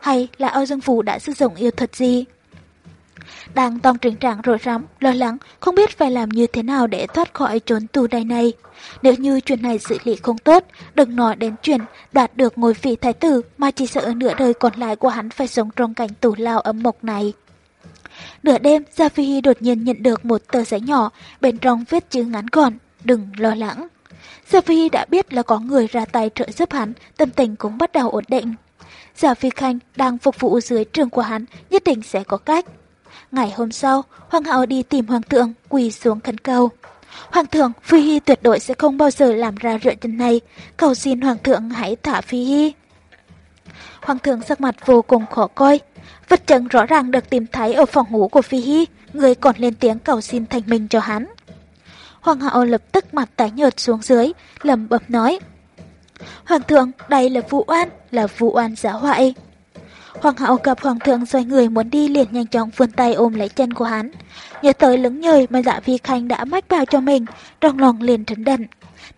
Hay là Âu Dương Phủ đã sử dụng yêu thuật gì? Đang trong trình trạng rối rắm, lo lắng, không biết phải làm như thế nào để thoát khỏi trốn tù đầy này. Nếu như chuyện này xử lý không tốt, đừng nói đến chuyện đoạt được ngôi vị thái tử mà chỉ sợ nửa đời còn lại của hắn phải sống trong cảnh tù lao ấm mộc này. Nửa đêm, Gia Phi đột nhiên nhận được một tờ giấy nhỏ, bên trong viết chữ ngắn gọn, đừng lo lắng. Gia Phi đã biết là có người ra tay trợ giúp hắn, tâm tình cũng bắt đầu ổn định. Gia Phi Khanh đang phục vụ dưới trường của hắn, nhất định sẽ có cách. Ngày hôm sau, Hoàng hậu đi tìm Hoàng thượng, quỳ xuống khấn cầu. Hoàng thượng, Phi Hy tuyệt đối sẽ không bao giờ làm ra rượu chân này, cầu xin Hoàng thượng hãy thả Phi Hy. Hoàng thượng sắc mặt vô cùng khó coi, vật chứng rõ ràng được tìm thấy ở phòng ngủ của Phi Hy, người còn lên tiếng cầu xin thành minh cho hắn. Hoàng hậu lập tức mặt tái nhợt xuống dưới, lầm bập nói. Hoàng thượng, đây là vụ oan, là vụ oan giả hoại. Hoàng hậu gặp hoàng thượng xoay người muốn đi liền nhanh chóng vươn tay ôm lấy chân của hắn. Nhớ tới lứng nhời mà dạ vi khanh đã mách bảo cho mình, trong lòng liền trấn đần.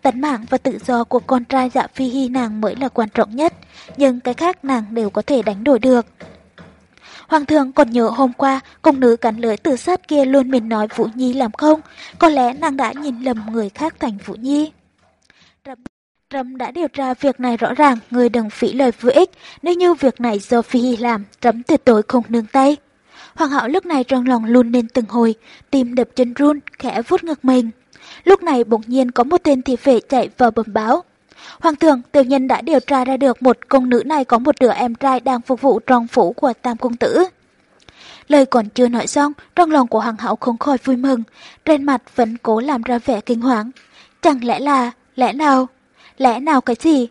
Tấn mạng và tự do của con trai dạ phi hy nàng mới là quan trọng nhất, nhưng cái khác nàng đều có thể đánh đổi được. Hoàng thượng còn nhớ hôm qua, công nữ cắn lưỡi tự sát kia luôn mình nói Vũ Nhi làm không, có lẽ nàng đã nhìn lầm người khác thành Vũ Nhi. Trâm đã điều tra việc này rõ ràng, người đừng phỉ lời vô ích, nếu như việc này do Phi Hy làm, Trâm tuyệt đối không nương tay. Hoàng hậu lúc này trong lòng luôn lên từng hồi, tim đập chân run, khẽ vuốt ngực mình. Lúc này bỗng nhiên có một tên thị vệ chạy vào bẩm báo. Hoàng thượng, tiểu nhân đã điều tra ra được một công nữ này có một đứa em trai đang phục vụ trong phủ của Tam Công Tử. Lời còn chưa nói xong, trong lòng của Hoàng hậu không khỏi vui mừng, trên mặt vẫn cố làm ra vẻ kinh hoàng. Chẳng lẽ là, lẽ nào? Lẽ nào cái gì?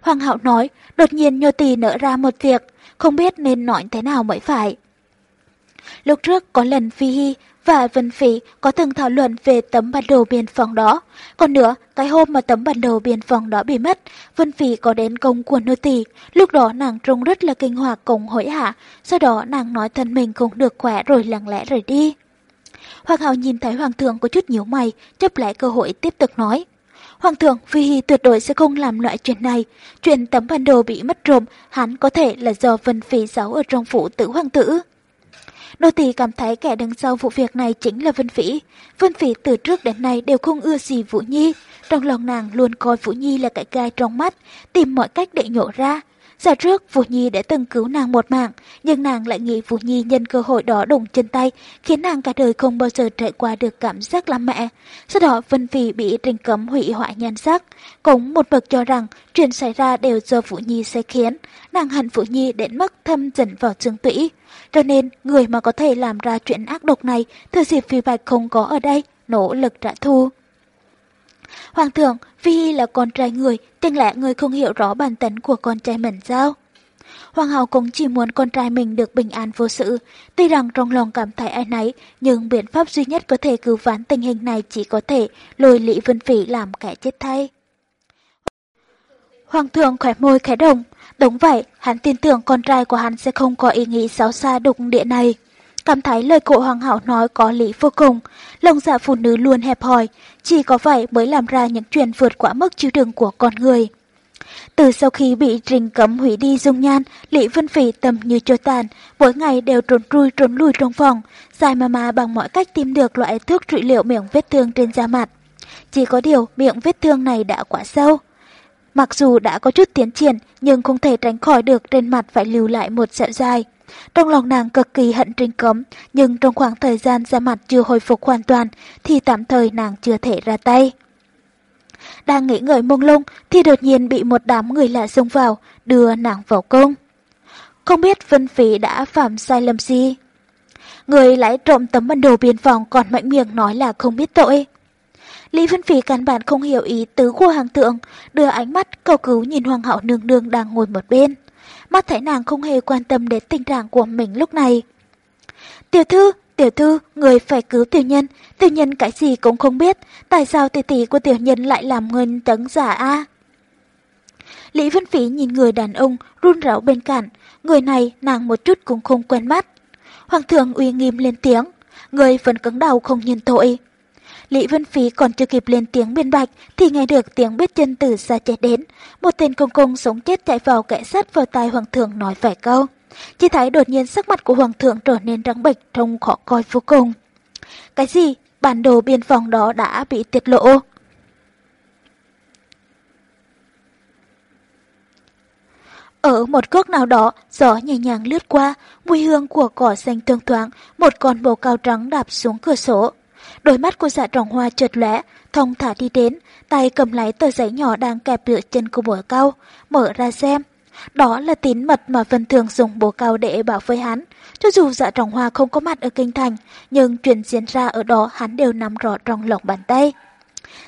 Hoàng hậu nói, đột nhiên nhô tỳ nở ra một việc, không biết nên nói thế nào mới phải. Lúc trước có lần Phi Hy và Vân Phi có từng thảo luận về tấm bản đồ biên phòng đó. Còn nữa, cái hôm mà tấm bản đồ biên phòng đó bị mất, Vân Phi có đến công của nô tỳ. Lúc đó nàng trông rất là kinh hoàng cùng hối hả, sau đó nàng nói thân mình không được khỏe rồi lặng lẽ rời đi. Hoàng hậu nhìn thấy hoàng thượng có chút nhíu mày, chấp lại cơ hội tiếp tục nói. Hoàng thượng, Phi Hy tuyệt đối sẽ không làm loại chuyện này. Chuyện tấm bản đồ bị mất trộm, hắn có thể là do Vân Phỉ giấu ở trong phủ tử hoàng tử. Đô tỳ cảm thấy kẻ đứng sau vụ việc này chính là Vân Phỉ. Vân Phỉ từ trước đến nay đều không ưa gì Vũ Nhi. Trong lòng nàng luôn coi Vũ Nhi là cái gai trong mắt, tìm mọi cách để nhổ ra. Giờ trước, Vũ Nhi đã từng cứu nàng một mạng, nhưng nàng lại nghĩ Vũ Nhi nhân cơ hội đó đụng chân tay, khiến nàng cả đời không bao giờ trải qua được cảm giác làm mẹ. Sau đó, Vân Phi bị trình cấm hủy hoại nhan sắc. Cũng một bậc cho rằng chuyện xảy ra đều do Vũ Nhi sẽ khiến, nàng hận Vũ Nhi đến mức thâm dần vào xương tủy. Cho nên, người mà có thể làm ra chuyện ác độc này, thừa dịp Phi Bạch không có ở đây, nỗ lực trả thù. Hoàng thượng, Phi là con trai người, chẳng lẽ người không hiểu rõ bản tính của con trai mình sao? Hoàng hậu cũng chỉ muốn con trai mình được bình an vô sự. Tuy rằng trong lòng cảm thấy ai nấy, nhưng biện pháp duy nhất có thể cứu vãn tình hình này chỉ có thể lôi Lý Vân Phỉ làm kẻ chết thay. Hoàng thượng khỏe môi khẽ đồng. Đúng vậy, hắn tin tưởng con trai của hắn sẽ không có ý nghĩ xấu xa đục địa này. Cảm thấy lời cổ hoàng hậu nói có lý vô cùng. Lòng dạ phụ nữ luôn hẹp hòi, chỉ có vậy mới làm ra những chuyện vượt quá mức chịu đựng của con người. Từ sau khi bị trình cấm hủy đi dung nhan, Lý Vân Phỉ tầm như trôi tàn, mỗi ngày đều trốn rui trốn lùi trong phòng, dài mà mà bằng mọi cách tìm được loại thuốc trị liệu miệng vết thương trên da mặt. Chỉ có điều miệng vết thương này đã quá sâu. Mặc dù đã có chút tiến triển, nhưng không thể tránh khỏi được trên mặt phải lưu lại một sẹo dài. Trong lòng nàng cực kỳ hận trình cấm, nhưng trong khoảng thời gian da mặt chưa hồi phục hoàn toàn, thì tạm thời nàng chưa thể ra tay. Đang nghĩ ngợi mông lung thì đột nhiên bị một đám người lạ xông vào, đưa nàng vào công. Không biết Vân Phí đã phạm sai lầm gì. Người lại trộm tấm bản đồ biên phòng còn mạnh miệng nói là không biết tội. Lý Vân Phí căn bản không hiểu ý tứ của hàng tượng, đưa ánh mắt cầu cứu nhìn hoàng hậu nương nương đang ngồi một bên. Mắt thấy nàng không hề quan tâm đến tình trạng của mình lúc này. Tiểu thư, tiểu thư, người phải cứu tiểu nhân, tiểu nhân cái gì cũng không biết, tại sao tỷ tỷ của tiểu nhân lại làm người tấn giả a? Lý Vân Phí nhìn người đàn ông run rẩu bên cạnh, người này nàng một chút cũng không quen mắt. Hoàng thượng uy nghiêm lên tiếng, người vẫn cứng đầu không nhìn tội. Lý Vân Phí còn chưa kịp lên tiếng biên bạch thì nghe được tiếng bước chân từ xa chạy đến. Một tên công công sống chết chạy vào kẻ sát vào tai hoàng thượng nói vài câu. Chỉ thấy đột nhiên sắc mặt của hoàng thượng trở nên trắng bệch trông khó coi vô cùng. Cái gì? Bản đồ biên phòng đó đã bị tiết lộ. Ở một góc nào đó, gió nhẹ nhàng lướt qua, mùi hương của cỏ xanh thương thoáng, một con bồ cao trắng đạp xuống cửa sổ. Đôi mắt của dạ trọng hoa chợt lóe, thông thả đi đến, tay cầm lấy tờ giấy nhỏ đang kẹp giữa chân của bồ cao, mở ra xem. Đó là tín mật mà Vân Thường dùng bồ cao để bảo với hắn. Cho dù dạ trọng hoa không có mặt ở kinh thành, nhưng chuyện diễn ra ở đó hắn đều nắm rõ trong lòng bàn tay.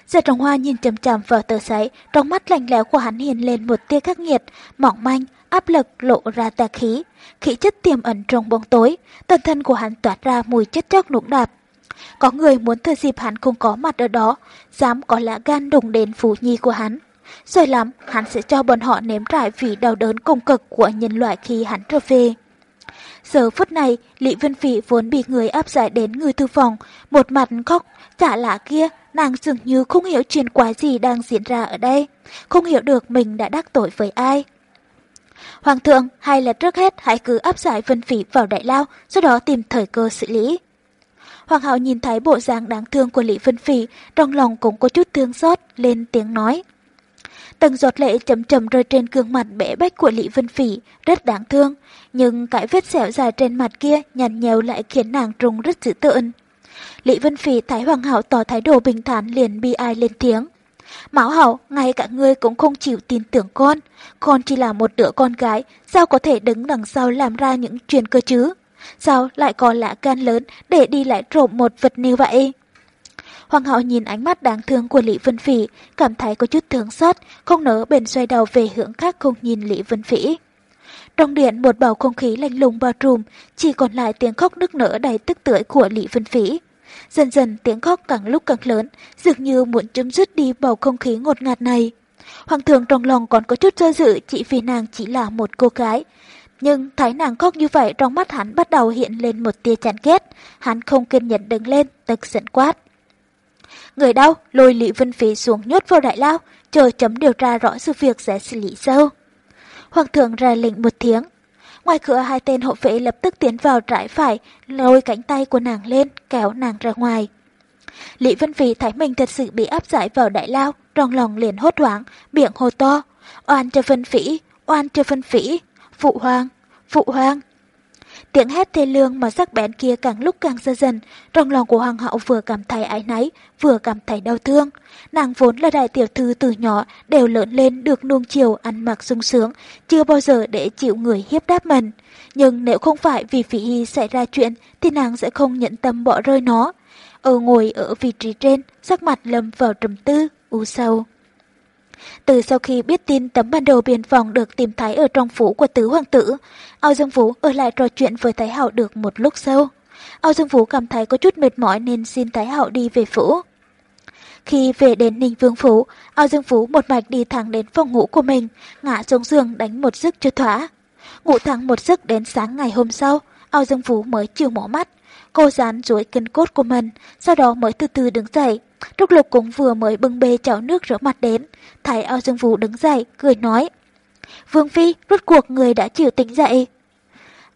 Dạ trọng hoa nhìn chầm chầm vào tờ giấy, trong mắt lạnh lẽo của hắn hiện lên một tia khắc nghiệt, mỏng manh, áp lực lộ ra tà khí. Khí chất tiềm ẩn trong bóng tối, toàn thân của hắn tỏa ra mùi chết chóc nũng đạp. Có người muốn thừa dịp hắn không có mặt ở đó, dám có lạ gan đụng đến phú nhi của hắn. Rồi lắm, hắn sẽ cho bọn họ nếm trải vì đau đớn cùng cực của nhân loại khi hắn trở về. Giờ phút này, Lý Vân Phỉ vốn bị người áp giải đến người thư phòng, một mặt khóc, chả lạ kia, nàng dường như không hiểu chuyện quái gì đang diễn ra ở đây, không hiểu được mình đã đắc tội với ai. Hoàng thượng, hay là trước hết hãy cứ áp giải Vân Phỉ vào đại lao, sau đó tìm thời cơ xử lý. Hoàng hậu nhìn thấy bộ dạng đáng thương của Lý Vân Phỉ, trong lòng cũng có chút thương xót, lên tiếng nói. Từng giọt lệ chậm chậm rơi trên gương mặt bẽ bách của Lý Vân Phỉ, rất đáng thương, nhưng cái vết sẹo dài trên mặt kia nhằn nhèo lại khiến nàng trùng rất dữ tợn. Lý Vân Phỉ thấy Hoàng hậu tỏ thái độ bình thản liền bi ai lên tiếng. Mão hậu, ngay cả ngươi cũng không chịu tin tưởng con. Con chỉ là một đứa con gái, sao có thể đứng đằng sau làm ra những chuyện cơ chứ? Sao lại còn lạ can lớn để đi lại trộm một vật như vậy? Hoàng hậu nhìn ánh mắt đáng thương của Lý Vân Phỉ, cảm thấy có chút thương xót, không nỡ bền xoay đầu về hướng khác không nhìn Lý Vân Phỉ. Trong điện một bầu không khí lạnh lùng bao trùm, chỉ còn lại tiếng khóc nức nở đầy tức tưởi của Lý Vân Phỉ. Dần dần tiếng khóc càng lúc càng lớn, dường như muốn chấm dứt đi bầu không khí ngột ngạt này. Hoàng thượng trong lòng còn có chút do dự chỉ vì nàng chỉ là một cô gái. Nhưng thấy nàng khóc như vậy trong mắt hắn bắt đầu hiện lên một tia chán ghét. Hắn không kiên nhẫn đứng lên, tức giận quát. Người đau, lôi Lý Vân Phí xuống nhốt vào đại lao, chờ chấm điều tra rõ sự việc sẽ xử lý sâu. Hoàng thượng ra lệnh một tiếng. Ngoài cửa hai tên hộ vệ lập tức tiến vào trái phải, lôi cánh tay của nàng lên, kéo nàng ra ngoài. Lý Vân Phí thấy mình thật sự bị áp giải vào đại lao, trong lòng liền hốt hoảng, miệng hô to. Oan cho Vân Phỉ, oan cho Vân Phỉ, phụ hoàng, phụ hoàng. Tiếng hét thê lương mà sắc bén kia càng lúc càng dơ dần, trong lòng của hoàng hậu vừa cảm thấy ái náy, vừa cảm thấy đau thương. Nàng vốn là đại tiểu thư từ nhỏ, đều lớn lên được nuông chiều, ăn mặc sung sướng, chưa bao giờ để chịu người hiếp đáp mình. Nhưng nếu không phải vì Phỉ Hy xảy ra chuyện, thì nàng sẽ không nhận tâm bỏ rơi nó. Ở ngồi ở vị trí trên, sắc mặt lâm vào trầm tư, u sâu. Từ sau khi biết tin tấm bản đồ biên phòng được tìm thấy ở trong phủ của tứ hoàng tử, Ao Dương Vũ ở lại trò chuyện với Thái Hậu được một lúc sau. Ao Dương Vũ cảm thấy có chút mệt mỏi nên xin Thái Hậu đi về phủ. Khi về đến Ninh Vương Phủ, Ao Dương Vũ một mạch đi thẳng đến phòng ngủ của mình, ngã xuống giường đánh một giấc cho thỏa. Ngủ thẳng một giấc đến sáng ngày hôm sau, Ao Dương Vũ mới chịu mỏ mắt. Cô dán duỗi cân cốt của mình, sau đó mới từ từ đứng dậy. Trúc Lục cũng vừa mới bưng bê chảo nước rửa mặt đến, thấy Ao Dương Vũ đứng dậy, cười nói. Vương Phi, rốt cuộc người đã chịu tỉnh dậy.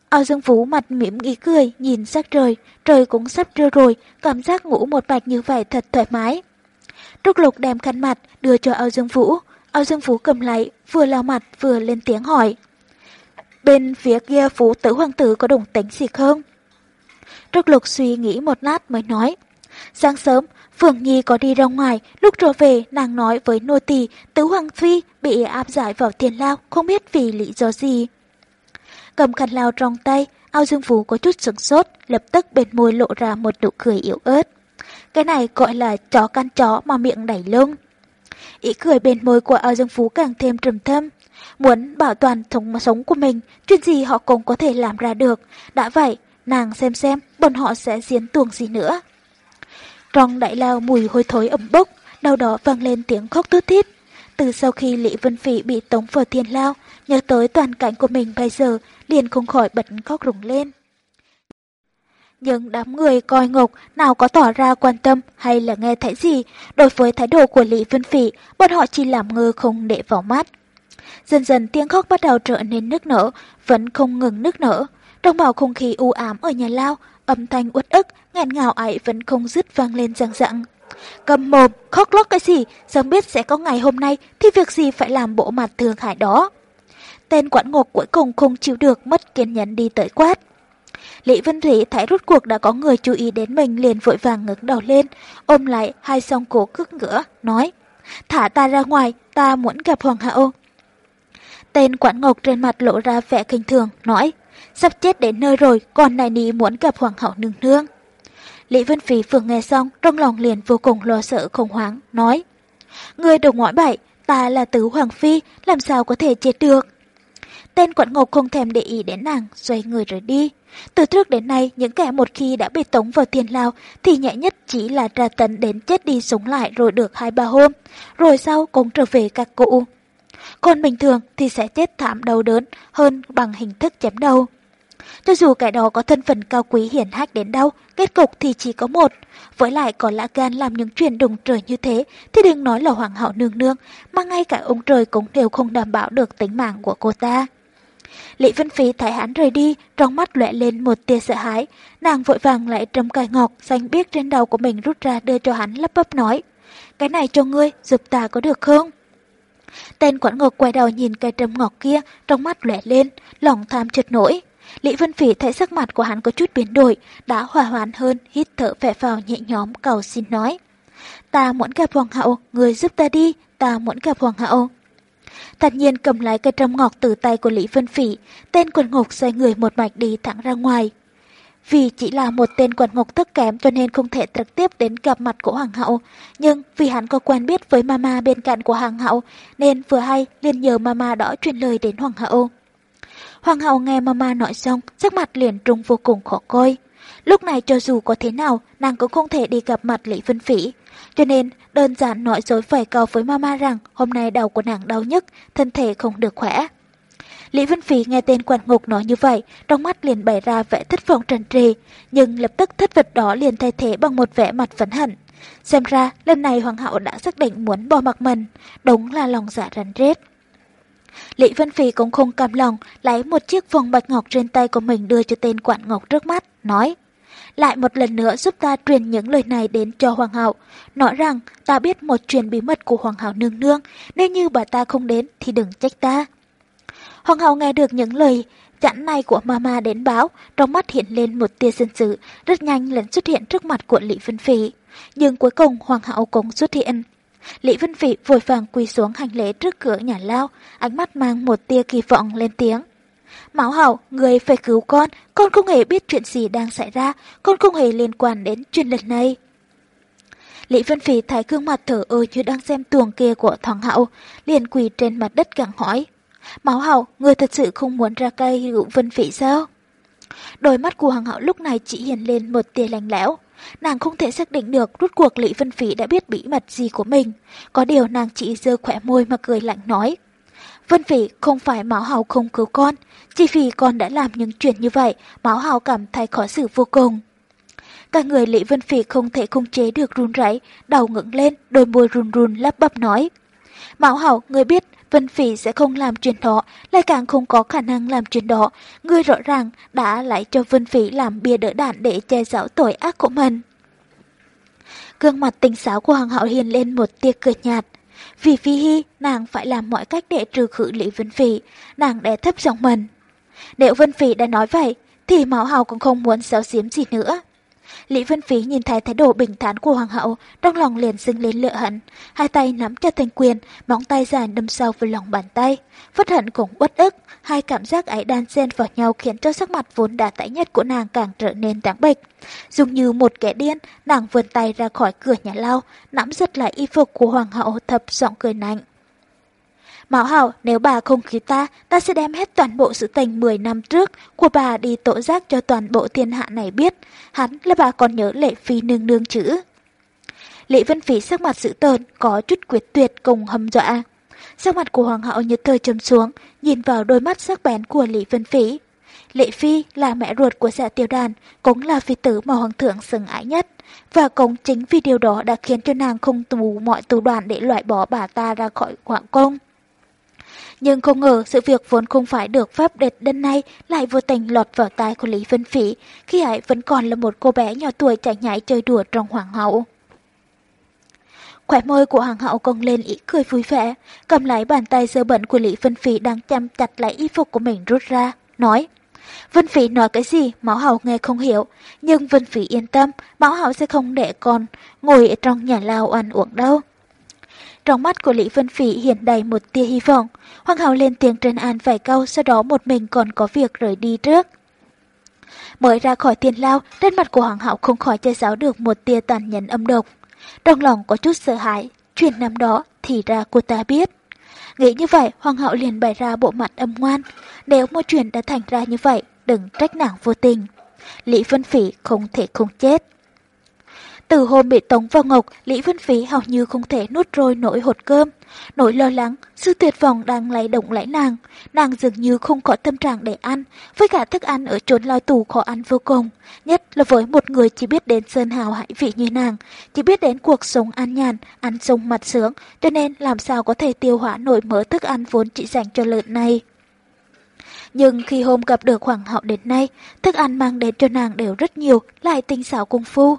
Ao Dương Vũ mặt mỉm ý cười, nhìn sắc trời, trời cũng sắp trưa rồi, cảm giác ngủ một bạch như vậy thật thoải mái. Trúc Lục đem khăn mặt, đưa cho Ao Dương Vũ. Ao Dương Vũ cầm lấy vừa lau mặt vừa lên tiếng hỏi. Bên phía kia Phú tử hoàng tử có đồng tính gì không? Trúc Lục suy nghĩ một lát mới nói. Sáng sớm, Phượng Nhi có đi ra ngoài, lúc trở về nàng nói với nô tỳ tứ hoàng phi bị áp giải vào tiền lao, không biết vì lý do gì. Cầm khăn lao trong tay, ao dương phú có chút sửng sốt, lập tức bên môi lộ ra một nụ cười yếu ớt. Cái này gọi là chó căn chó mà miệng đẩy lông. Ý cười bên môi của ao dương phú càng thêm trầm thâm. Muốn bảo toàn thống sống của mình, chuyện gì họ cũng có thể làm ra được. Đã vậy, nàng xem xem bọn họ sẽ diễn tuồng gì nữa. Trong đại lao mùi hôi thối ẩm bốc, đau đó vang lên tiếng khóc tứ thít. Từ sau khi Lý Vân Phỉ bị tống vào thiên lao, nhớ tới toàn cảnh của mình bây giờ, liền không khỏi bật khóc rùng lên. Nhưng đám người coi ngục nào có tỏ ra quan tâm hay là nghe thấy gì, đối với thái độ của Lý Vân Phỉ, bọn họ chỉ làm ngơ không để vào mắt. Dần dần tiếng khóc bắt đầu trở nên nước nở, vẫn không ngừng nước nở. Trong bầu không khí u ám ở nhà lao, âm thanh uất ức, ngàn ngào ấy vẫn không dứt vang lên răng rặng. Cầm mồm, khóc lóc cái gì, sớm biết sẽ có ngày hôm nay thì việc gì phải làm bộ mặt thương hại đó. Tên quản ngục cuối cùng không chịu được mất kiên nhẫn đi tới quát. Lý Vân Thủy thấy rút cuộc đã có người chú ý đến mình liền vội vàng ngẩng đầu lên, ôm lại hai song cổ cước ngửa, nói Thả ta ra ngoài, ta muốn gặp Hoàng hậu. Tên quản ngục trên mặt lộ ra vẻ kinh thường, nói Sắp chết đến nơi rồi, còn này ní muốn gặp Hoàng hậu nương nương. Lý Vân Phi vừa nghe xong, trong lòng liền vô cùng lo sợ khủng hoảng, nói Người đừng ngõ bậy, ta là tứ Hoàng Phi, làm sao có thể chết được. Tên quận ngục không thèm để ý đến nàng, xoay người rời đi. Từ trước đến nay, những kẻ một khi đã bị tống vào tiền lao thì nhẹ nhất chỉ là tra tấn đến chết đi sống lại rồi được hai ba hôm, rồi sau cũng trở về các cụ. Còn bình thường thì sẽ chết thảm đau đớn hơn bằng hình thức chém đầu. Cho dù kẻ đó có thân phận cao quý hiển hách đến đâu, kết cục thì chỉ có một. Với lại có lạ gan làm những chuyện đùng trời như thế, thì đừng nói là hoàng hậu nương nương, mà ngay cả ông trời cũng đều không đảm bảo được tính mạng của cô ta. Lý Vân Phi thấy hắn rời đi, trong mắt lóe lên một tia sợ hãi. Nàng vội vàng lại trầm cài ngọc, xanh biếc trên đầu của mình rút ra đưa cho hắn lấp bấp nói. Cái này cho ngươi, giúp ta có được không? Tên quản ngọc quay đầu nhìn cây trầm ngọc kia, trong mắt lóe lên, lòng tham chợt nổi. Lý Vân Phỉ thấy sắc mặt của hắn có chút biến đổi, đã hòa hoãn hơn, hít thở vẻ vào nhẹ nhóm cầu xin nói. Ta muốn gặp hoàng hậu, người giúp ta đi, ta muốn gặp hoàng hậu. Thật nhiên cầm lái cây trầm ngọc từ tay của Lý Vân Phỉ, tên quần ngục xoay người một mạch đi thẳng ra ngoài. vì chỉ là một tên quần ngục thấp kém cho nên không thể trực tiếp đến gặp mặt của Hoàng hậu. Nhưng vì hắn có quen biết với mama bên cạnh của Hoàng hậu, nên vừa hay liền nhờ mama đó truyền lời đến Hoàng hậu. Hoàng hậu nghe mama nói xong, sắc mặt liền trung vô cùng khó coi. Lúc này cho dù có thế nào, nàng cũng không thể đi gặp mặt Lý Vân Phỉ. Cho nên, đơn giản nói dối phải cầu với mama rằng hôm nay đầu của nàng đau nhất, thân thể không được khỏe. Lý Vân Phỉ nghe tên quan ngục nói như vậy, trong mắt liền bày ra vẻ thất vọng trần trì, nhưng lập tức thất vật đó liền thay thế bằng một vẻ mặt phấn hận. Xem ra, lần này Hoàng hậu đã xác định muốn bỏ mặc mình, đúng là lòng dạ rắn rết. Lý Vân Phi cũng không cam lòng, lấy một chiếc vòng bạch ngọc trên tay của mình đưa cho tên quản ngọc trước mắt, nói Lại một lần nữa giúp ta truyền những lời này đến cho Hoàng hậu, nói rằng ta biết một truyền bí mật của Hoàng hậu nương nương, nếu như bà ta không đến thì đừng trách ta. Hoàng hậu nghe được những lời chẵn này của mama đến báo, trong mắt hiện lên một tia sân sự, rất nhanh lần xuất hiện trước mặt của Lý Vân Phi. Nhưng cuối cùng Hoàng hậu cũng xuất hiện. Lý Vân Phi vội vàng quỳ xuống hành lễ trước cửa nhà lao, ánh mắt mang một tia kỳ vọng lên tiếng. Máu hậu, người phải cứu con, con không hề biết chuyện gì đang xảy ra, con không hề liên quan đến chuyện lần này. Lý Vân Phi thấy gương mặt thở ơ như đang xem tuồng kia của thằng hậu, liền quỳ trên mặt đất gặng hỏi. Máu hậu, người thật sự không muốn ra cây hữu Vân Phỉ sao? Đôi mắt của Hoàng hậu lúc này chỉ hiện lên một tia lạnh lẽo. Nàng không thể xác định được rút cuộc Lý Vân Phỉ đã biết bí mật gì của mình. Có điều nàng chỉ dơ khỏe môi mà cười lạnh nói. Vân Phỉ không phải Máu Hào không cứu con, chỉ vì con đã làm những chuyện như vậy, Máu Hào cảm thấy khó xử vô cùng. Cả người Lý Vân Phỉ không thể khống chế được run rẩy, đầu ngẩng lên, đôi môi run run lắp bắp nói. Máu Hào, người biết Vân Phỉ sẽ không làm chuyện đó, lại càng không có khả năng làm chuyện đó. Ngươi rõ ràng đã lại cho Vân Phỉ làm bia đỡ đạn để che giấu tội ác của mình. Gương mặt tinh xảo của Hoàng hậu hiền lên một tia cười nhạt. Vì Phi Hi nàng phải làm mọi cách để trừ khử Lý Vân Phỉ, nàng đè thấp giọng mình. Nếu Vân Phỉ đã nói vậy, thì Mão Hào cũng không muốn xấu xiếm gì nữa. Lý Vân Phí nhìn thấy thái độ bình thản của hoàng hậu, trong lòng liền dâng lên lựa hận. Hai tay nắm cho thành quyền, móng tay dài đâm sâu vào lòng bàn tay. Phất hận cũng uất ức, hai cảm giác ấy đan xen vào nhau khiến cho sắc mặt vốn đã tái nhất của nàng càng trở nên trắng bệch. Dùng như một kẻ điên, nàng vươn tay ra khỏi cửa nhà lao, nắm giật lại y phục của hoàng hậu thập giọng cười nạnh. Mão Hảo, nếu bà không cứu ta, ta sẽ đem hết toàn bộ sự tình 10 năm trước của bà đi tổ giác cho toàn bộ thiên hạ này biết. Hắn là bà còn nhớ lệ phi nương nương chữ. Lệ Vân Phí sắc mặt dữ tợn, có chút quyết tuyệt cùng hâm dọa. Sắc mặt của hoàng hậu như thời trầm xuống, nhìn vào đôi mắt sắc bén của Lý Vân Phí. Lệ Phi là mẹ ruột của dạ tiểu đàn, cũng là phi tử mà hoàng thượng sừng ái nhất. Và cũng chính vì điều đó đã khiến cho nàng không tù mọi tù đoàn để loại bỏ bà ta ra khỏi hoàng công. Nhưng không ngờ sự việc vốn không phải được pháp đệt đêm nay lại vô tình lọt vào tai của Lý Vân Phỉ khi ấy vẫn còn là một cô bé nhỏ tuổi chạy nhảy chơi đùa trong hoàng hậu. Khỏe môi của hoàng hậu cong lên ý cười vui vẻ, cầm lấy bàn tay dơ bẩn của Lý Vân Phỉ đang chăm chặt lại y phục của mình rút ra, nói. Vân Phỉ nói cái gì, Máu Hậu nghe không hiểu, nhưng Vân Phỉ yên tâm, Máu Hậu sẽ không để con ngồi ở trong nhà lao ăn uống đâu. Trong mắt của Lý Vân Phỉ hiện đầy một tia hy vọng. Hoàng hậu lên tiếng trấn an vài câu, sau đó một mình còn có việc rời đi trước. Mới ra khỏi tiền lao, trên mặt của hoàng hậu không khỏi che giáo được một tia tàn nhẫn âm độc. Trong lòng có chút sợ hãi, chuyện năm đó thì ra cô ta biết. Nghĩ như vậy, hoàng hậu liền bày ra bộ mặt âm ngoan. Nếu một chuyện đã thành ra như vậy, đừng trách nàng vô tình. Lý Vân Phỉ không thể không chết. Từ hôm bị tống vào ngục, Lý Vân Phí hầu như không thể nuốt trôi nỗi hột cơm. Nỗi lo lắng, sự tuyệt vọng đang lay động lấy nàng. Nàng dường như không có tâm trạng để ăn, với cả thức ăn ở chốn lao tù khó ăn vô cùng. Nhất là với một người chỉ biết đến sơn hào hải vị như nàng, chỉ biết đến cuộc sống an nhàn, ăn sông mặt sướng, cho nên làm sao có thể tiêu hóa nổi mỡ thức ăn vốn chỉ dành cho lợn này. Nhưng khi hôm gặp được hoàng hậu đến nay, thức ăn mang đến cho nàng đều rất nhiều, lại tinh xảo công phu.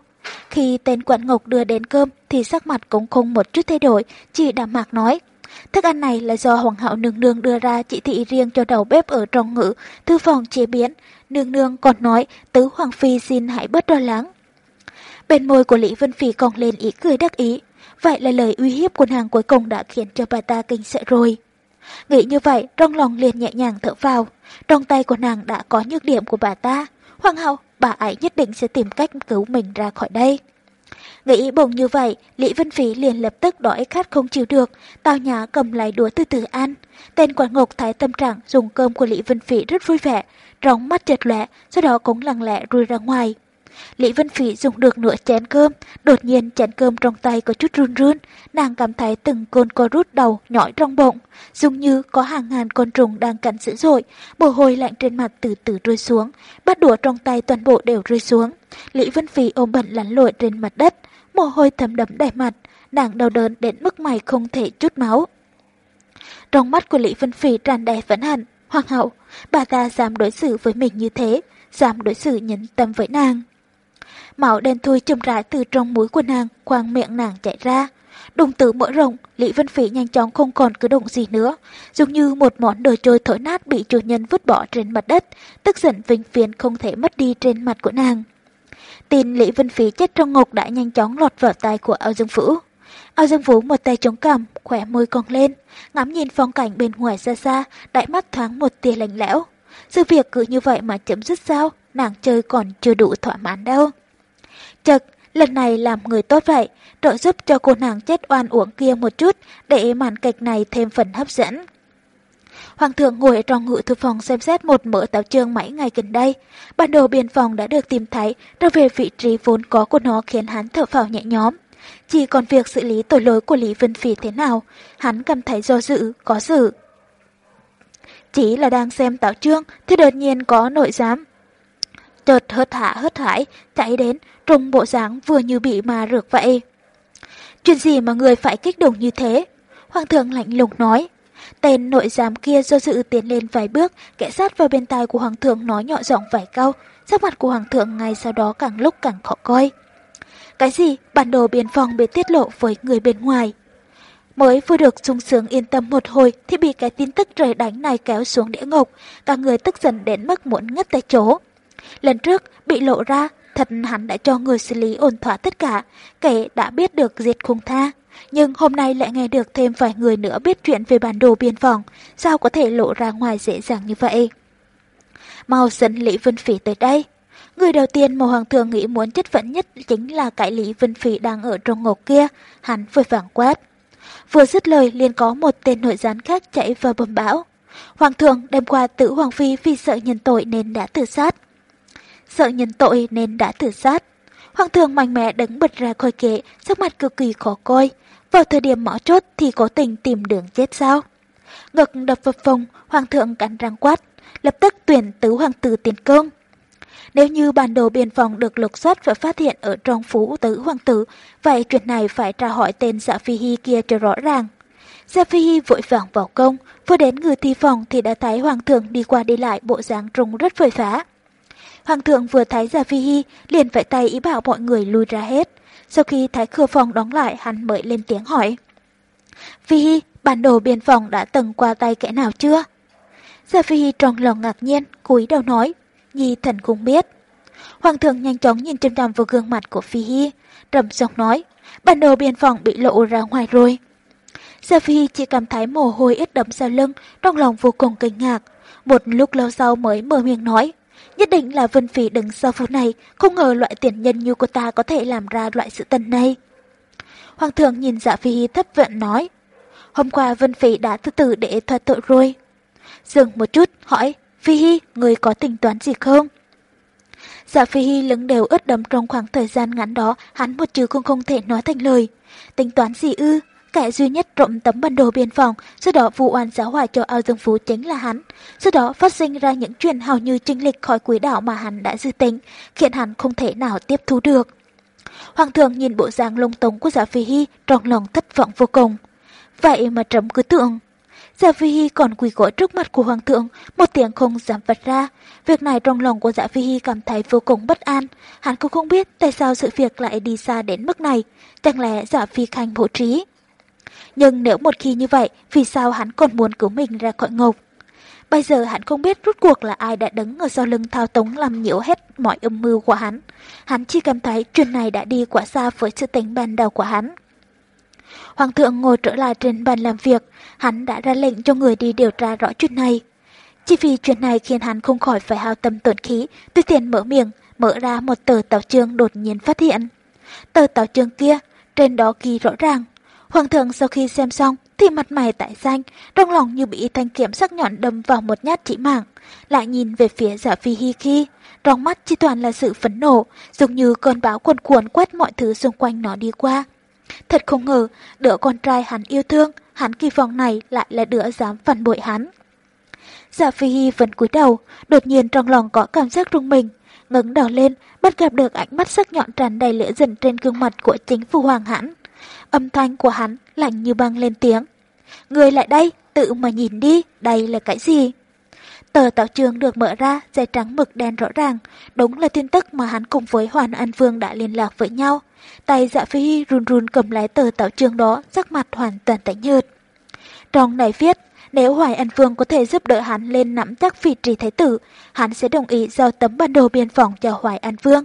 Khi tên quản ngục đưa đến cơm thì sắc mặt cũng không một chút thay đổi, chỉ đạm mạc nói. Thức ăn này là do Hoàng hậu nương nương đưa ra chỉ thị riêng cho đầu bếp ở trong ngữ, thư phòng chế biến. Nương nương còn nói, tứ Hoàng Phi xin hãy bớt lo lắng. Bên môi của Lý Vân Phi còn lên ý cười đắc ý. Vậy là lời uy hiếp của nàng cuối cùng đã khiến cho bà ta kinh sợ rồi. Nghĩ như vậy, trong lòng liền nhẹ nhàng thở vào. Trong tay của nàng đã có nhược điểm của bà ta. Hoàng hậu, bà ấy nhất định sẽ tìm cách cứu mình ra khỏi đây. Nghĩ bụng như vậy, Lý Vân Phí liền lập tức đói khát không chịu được, tao nhã cầm lấy đũa từ từ ăn. Tên quản ngục thái tâm trạng dùng cơm của Lý Vân Phí rất vui vẻ, róng mắt chật lẹ, sau đó cũng lặng lẽ rui ra ngoài. Lý Vân Phỉ dùng được nửa chén cơm, đột nhiên chén cơm trong tay có chút run run, nàng cảm thấy từng cơn co rút đầu nhói trong bụng, dường như có hàng ngàn con trùng đang cắn dữ dội, mồ hôi lạnh trên mặt từ từ rơi xuống, bát đũa trong tay toàn bộ đều rơi xuống. Lý Vân Phỉ ôm bẩn lăn lội trên mặt đất, mồ hôi thấm đẫm đầy mặt, nàng đau đớn đến mức mày không thể chút máu. Trong mắt của Lý Vân Phỉ tràn đầy phẫn hận, hoàng hậu, bà ta dám đối xử với mình như thế, dám đối xử nhẫn tâm với nàng. Máu đen thui chùm rãi từ trong mũi của nàng, khoang miệng nàng chạy ra. Đồng tử mở rộng, Lý Vân Phỉ nhanh chóng không còn cử động gì nữa, giống như một món đồ chơi thổi nát bị chủ nhân vứt bỏ trên mặt đất, tức giận vinh phiền không thể mất đi trên mặt của nàng. Tin Lý Vân Phỉ chết trong ngục đã nhanh chóng lọt vào tay của Ao Dương Vũ. Ao Dương Vũ một tay chống cằm, khỏe môi cong lên, ngắm nhìn phong cảnh bên ngoài xa xa, đại mắt thoáng một tia lạnh lẽo. Sự việc cứ như vậy mà chấm dứt sao, nàng chơi còn chưa đủ thỏa mãn đâu. Chật, lần này làm người tốt vậy, trợ giúp cho cô nàng chết oan uổng kia một chút để màn kịch này thêm phần hấp dẫn. Hoàng thượng ngồi ở trong ngự thư phòng xem xét một mỡ táo trương mấy ngày gần đây. Bản đồ biên phòng đã được tìm thấy, trở về vị trí vốn có của nó khiến hắn thở phào nhẹ nhõm. Chỉ còn việc xử lý tội lỗi của Lý Vân Phỉ thế nào, hắn cảm thấy do dự, có dự. Chỉ là đang xem táo trương thì đột nhiên có nội giám. Chợt hớt hạ hớt hải, chạy đến, trông bộ dáng vừa như bị mà rượt vậy. Chuyện gì mà người phải kích động như thế? Hoàng thượng lạnh lùng nói. Tên nội giám kia do dự tiến lên vài bước, kẽ sát vào bên tai của hoàng thượng nói nhỏ giọng vài câu, sắc mặt của hoàng thượng ngay sau đó càng lúc càng khó coi. Cái gì? Bản đồ biên phòng bị tiết lộ với người bên ngoài. Mới vừa được sung sướng yên tâm một hồi thì bị cái tin tức trời đánh này kéo xuống địa ngục, cả người tức giận đến mức muốn ngất tại chỗ. Lần trước bị lộ ra, thật hắn đã cho người xử lý ổn thỏa tất cả, kẻ đã biết được diệt khung tha. Nhưng hôm nay lại nghe được thêm vài người nữa biết chuyện về bản đồ biên phòng, sao có thể lộ ra ngoài dễ dàng như vậy? Mau dẫn Lý Vân Phỉ tới đây. Người đầu tiên mà Hoàng thượng nghĩ muốn chất vấn nhất chính là cái Lý Vân Phỉ đang ở trong ngục kia, hắn vội vàng quát. Vừa dứt lời liền có một tên nội gián khác chạy vào bầm bão. Hoàng thượng đem qua tử Hoàng Phi vì sợ nhân tội nên đã tự sát. Sợ nhân tội nên đã tự sát. Hoàng thượng mạnh mẽ đứng bật ra khỏi kệ, sắc mặt cực kỳ khó coi. Vào thời điểm mỏ chốt thì cố tình tìm đường chết sao? Ngực đập vào phòng, hoàng thượng cắn răng quát, lập tức tuyển tứ hoàng tử tiền cương. Nếu như bản đồ biên phòng được lục soát và phát hiện ở trong phú tứ hoàng tử, vậy chuyện này phải tra hỏi tên dạ phi hy kia cho rõ ràng. Dạ phi hy vội vàng vào công, vừa đến người thi phòng thì đã thấy hoàng thượng đi qua đi lại bộ dáng trông rất phơi phá. Hoàng thượng vừa thấy Gia Phi Hy, liền vẫy tay ý bảo mọi người lui ra hết. Sau khi thái cửa phòng đóng lại, hắn mới lên tiếng hỏi. Phi Hy, bản đồ biên phòng đã từng qua tay kẻ nào chưa? Gia Phi Hy trong lòng ngạc nhiên, cúi đầu nói, Nhi thần cũng biết. Hoàng thượng nhanh chóng nhìn chăm chăm vào gương mặt của Phi Hy, trầm giọng nói, bản đồ biên phòng bị lộ ra ngoài rồi. Gia Phi Hy chỉ cảm thấy mồ hôi ướt đẫm sau lưng, trong lòng vô cùng kinh ngạc. Một lúc lâu sau mới mở miệng nói, Nhất định là Vân Phỉ đứng sau phố này, không ngờ loại tiền nhân như cô ta có thể làm ra loại sự tình này. Hoàng thượng nhìn dạ phi thấp vận nói, hôm qua Vân Phỉ đã từ từ để thoát tội rồi. Dừng một chút, hỏi, Phi hi người có tính toán gì không? Dạ Phi hi lứng đều ướt đấm trong khoảng thời gian ngắn đó, hắn một chữ cũng không thể nói thành lời. Tính toán gì ư? Kẻ duy nhất trộm tấm bản đồ biên phòng, sau đó vụ oan giáo hỏa cho ao dương phú chính là hắn. Sau đó phát sinh ra những chuyện hào như trinh lịch khỏi quỹ đạo mà hắn đã dự tính, khiến hắn không thể nào tiếp thu được. Hoàng thượng nhìn bộ dáng lung tống của giả phi hy trong lòng thất vọng vô cùng. Vậy mà trẫm cứ tưởng. Giả phi hy còn quỳ gối trước mặt của hoàng thượng, một tiếng không dám vật ra. Việc này trong lòng của giả phi hy cảm thấy vô cùng bất an. Hắn cũng không biết tại sao sự việc lại đi xa đến mức này. Chẳng lẽ giả phi khanh bổ trí. Nhưng nếu một khi như vậy, vì sao hắn còn muốn cứu mình ra khỏi ngục? Bây giờ hắn không biết rút cuộc là ai đã đứng ở sau lưng thao túng làm nhiễu hết mọi âm mưu của hắn. Hắn chỉ cảm thấy chuyện này đã đi quá xa với sự tính ban đầu của hắn. Hoàng thượng ngồi trở lại trên bàn làm việc, hắn đã ra lệnh cho người đi điều tra rõ chuyện này. Chỉ vì chuyện này khiến hắn không khỏi phải hao tâm tổn khí, tuy tiền mở miệng, mở ra một tờ tàu chương đột nhiên phát hiện. Tờ tàu chương kia, trên đó ghi rõ ràng. Hoàng thượng sau khi xem xong thì mặt mày tại xanh, trong lòng như bị thanh kiếm sắc nhọn đâm vào một nhát chỉ mạng. Lại nhìn về phía giả phi hi khi, trong mắt chỉ toàn là sự phấn nộ, giống như cơn bão cuồn cuộn quét mọi thứ xung quanh nó đi qua. Thật không ngờ, đứa con trai hắn yêu thương, hắn kỳ vọng này lại là đứa dám phản bội hắn. Giả Phi hi vẫn cúi đầu, đột nhiên trong lòng có cảm giác rung mình, ngẩng đầu lên, bắt gặp được ánh mắt sắc nhọn tràn đầy lửa giận trên gương mặt của chính phu hoàng hãn. Âm thanh của hắn lạnh như băng lên tiếng. Người lại đây, tự mà nhìn đi, đây là cái gì? Tờ tạo trường được mở ra, dây trắng mực đen rõ ràng, đúng là tin tức mà hắn cùng với Hoàn An Vương đã liên lạc với nhau. Tay dạ phi hi run run cầm lấy tờ tạo trường đó, sắc mặt hoàn toàn tái nhợt. Trong này viết, nếu Hoài An Vương có thể giúp đỡ hắn lên nắm chắc vị trí thái tử, hắn sẽ đồng ý giao tấm bản đồ biên phòng cho Hoài An Vương.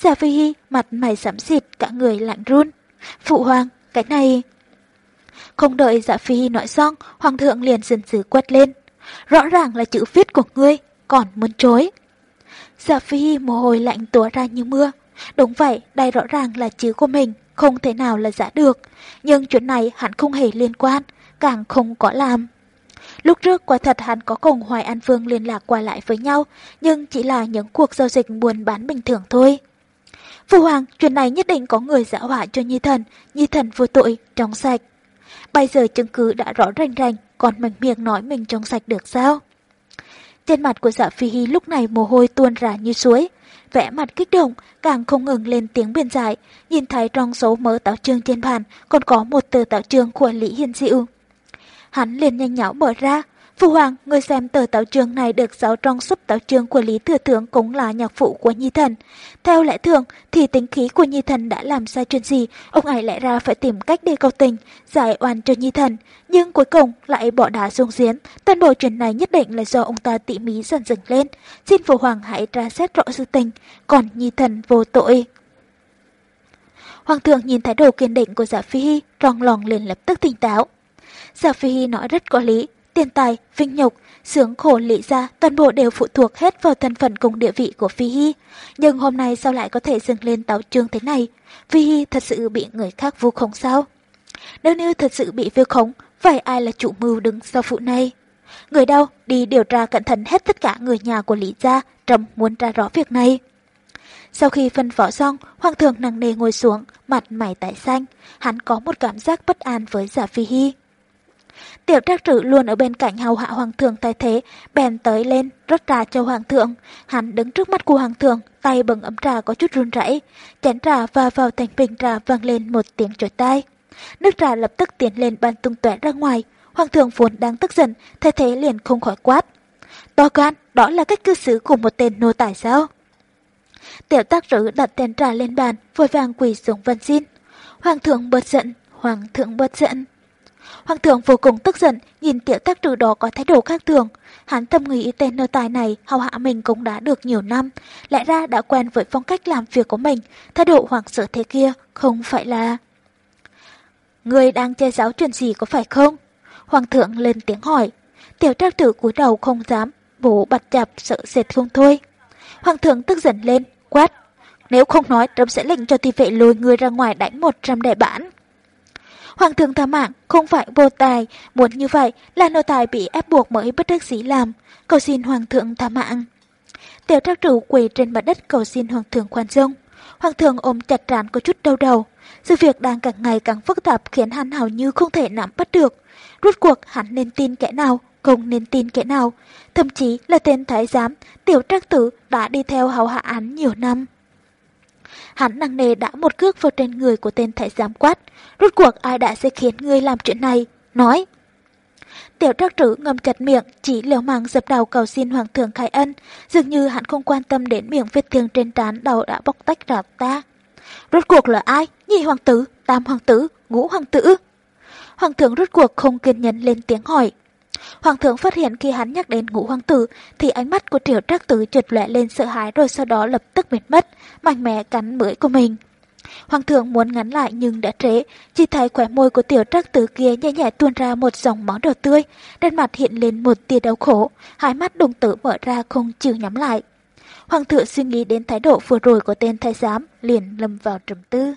Giả Phi Hy mặt mày sẫm xịt, cả người lạnh run. Phụ hoàng, cái này... Không đợi dạ Phi nói xong, Hoàng thượng liền dần dữ quét lên. Rõ ràng là chữ viết của ngươi, còn muốn chối. dạ Phi mồ hôi lạnh túa ra như mưa. Đúng vậy, đây rõ ràng là chữ của mình, không thể nào là giả được. Nhưng chuyện này hắn không hề liên quan, càng không có làm. Lúc trước quả thật hắn có cùng Hoài An Phương liên lạc qua lại với nhau, nhưng chỉ là những cuộc giao dịch buôn bán bình thường thôi. Phu Hoàng, chuyện này nhất định có người giả họa cho Nhi Thần, Nhi Thần vô tội, trong sạch. Bây giờ chứng cứ đã rõ rành rành, còn mình miệng nói mình trong sạch được sao? Trên mặt của dạ phi hi lúc này mồ hôi tuôn ra như suối, vẽ mặt kích động, càng không ngừng lên tiếng biên giải, nhìn thấy trong số mớ táo trương trên bàn còn có một tờ táo trương của Lý Hiên Diệu. Hắn liền nhanh nhảu mở ra. Phu Hoàng, người xem tờ táo trường này được giáo trong súp táo trường của Lý Thừa Tướng cũng là nhạc phụ của Nhi Thần. Theo lẽ thường thì tính khí của Nhi Thần đã làm sai chuyện gì, ông ấy lại ra phải tìm cách để cầu tình, giải oan cho Nhi Thần. Nhưng cuối cùng lại bỏ đá xuống giếng, toàn bộ chuyện này nhất định là do ông ta tỉ mí dần dần lên. Xin Phu Hoàng hãy ra xét rõ sự tình, còn Nhi Thần vô tội. Hoàng thượng nhìn thái độ kiên định của giả phi, trong lòng liền lập tức tỉnh táo. Giả Phi Hy nói rất có lý, tiền tài, vinh nhục, sướng khổ lý ra toàn bộ đều phụ thuộc hết vào thân phận cùng địa vị của Phi Hy. Nhưng hôm nay sao lại có thể dừng lên táo trương thế này? Phi Hy thật sự bị người khác vu khống sao? Nếu như thật sự bị vu khống, vậy ai là chủ mưu đứng sau vụ này? Người đâu đi điều tra cẩn thận hết tất cả người nhà của Lý Gia, trầm muốn ra rõ việc này. Sau khi phân phó xong, Hoàng thượng nặng nề ngồi xuống, mặt mày tái xanh. Hắn có một cảm giác bất an với giả phi hy. Tiểu trác trữ luôn ở bên cạnh hầu hạ hoàng thượng thay thế, bèn tới lên, rót trà cho hoàng thượng. Hắn đứng trước mắt của hoàng thượng, tay bừng ấm trà có chút run rẩy, chén trà và vào thành bình trà vang lên một tiếng chổi tai. Nước trà lập tức tiến lên bàn tung tóe ra ngoài, hoàng thượng vốn đang tức giận, thay thế liền không khỏi quát. To gan, đó là cách cư xử của một tên nô tài sao? Tiểu tác trữ đặt chén trà lên bàn, vội vàng quỳ xuống văn xin. Hoàng thượng bớt giận, hoàng thượng bớt giận. Hoàng thượng vô cùng tức giận, nhìn tiểu tác trừ đó có thái độ khác thường. Hắn thầm nghĩ tên nơ tài này hầu hạ mình cũng đã được nhiều năm, lẽ ra đã quen với phong cách làm việc của mình, thái độ hoàng sợ thế kia không phải là... Người đang che giáo chuyện gì có phải không? Hoàng thượng lên tiếng hỏi. Tiểu trác tử cúi đầu không dám, bố bật chạp sợ sệt không thôi. Hoàng thượng tức giận lên, quát. Nếu không nói, trẫm sẽ lệnh cho thị vệ lùi người ra ngoài đánh một trăm đại bản. Hoàng thượng tha mạng không phải vô tài, muốn như vậy là nô tài bị ép buộc mới bất đắc dĩ làm, cầu xin hoàng thượng tha mạng. Tiểu trác trụ quỳ trên mặt đất cầu xin hoàng thượng khoan dung. Hoàng thượng ôm chặt trán có chút đau đầu. Sự việc đang càng ngày càng phức tạp khiến hắn hầu như không thể nắm bắt được. Rốt cuộc hắn nên tin kẻ nào, không nên tin kẻ nào. Thậm chí là tên thái giám, tiểu trác tử đã đi theo hầu hạ án nhiều năm. Hắn năng nề đã một cước vào trên người của tên thái giám quát. Rốt cuộc ai đã sẽ khiến ngươi làm chuyện này? Nói. Tiểu trác trữ ngầm chặt miệng, chỉ liều mạng dập đầu cầu xin hoàng thượng khai ân, dường như hắn không quan tâm đến miệng vết thương trên trán đầu đã bóc tách ra ta. Rốt cuộc là ai? Nhị hoàng tử, tam hoàng tử, ngũ hoàng tử. Hoàng thượng rốt cuộc không kiên nhẫn lên tiếng hỏi. Hoàng thượng phát hiện khi hắn nhắc đến ngũ hoàng tử thì ánh mắt của triệu trác tử trượt lẹ lên sợ hãi rồi sau đó lập tức mệt mất, mạnh mẽ cắn bưởi của mình. Hoàng thượng muốn ngắn lại nhưng đã trễ, chỉ thấy khỏe môi của tiểu trác tử kia nhẹ nhẹ tuôn ra một dòng máu đỏ tươi, trên mặt hiện lên một tia đau khổ, hai mắt đồng tử mở ra không chịu nhắm lại. Hoàng thượng suy nghĩ đến thái độ vừa rồi của tên thái giám, liền lâm vào trầm tư.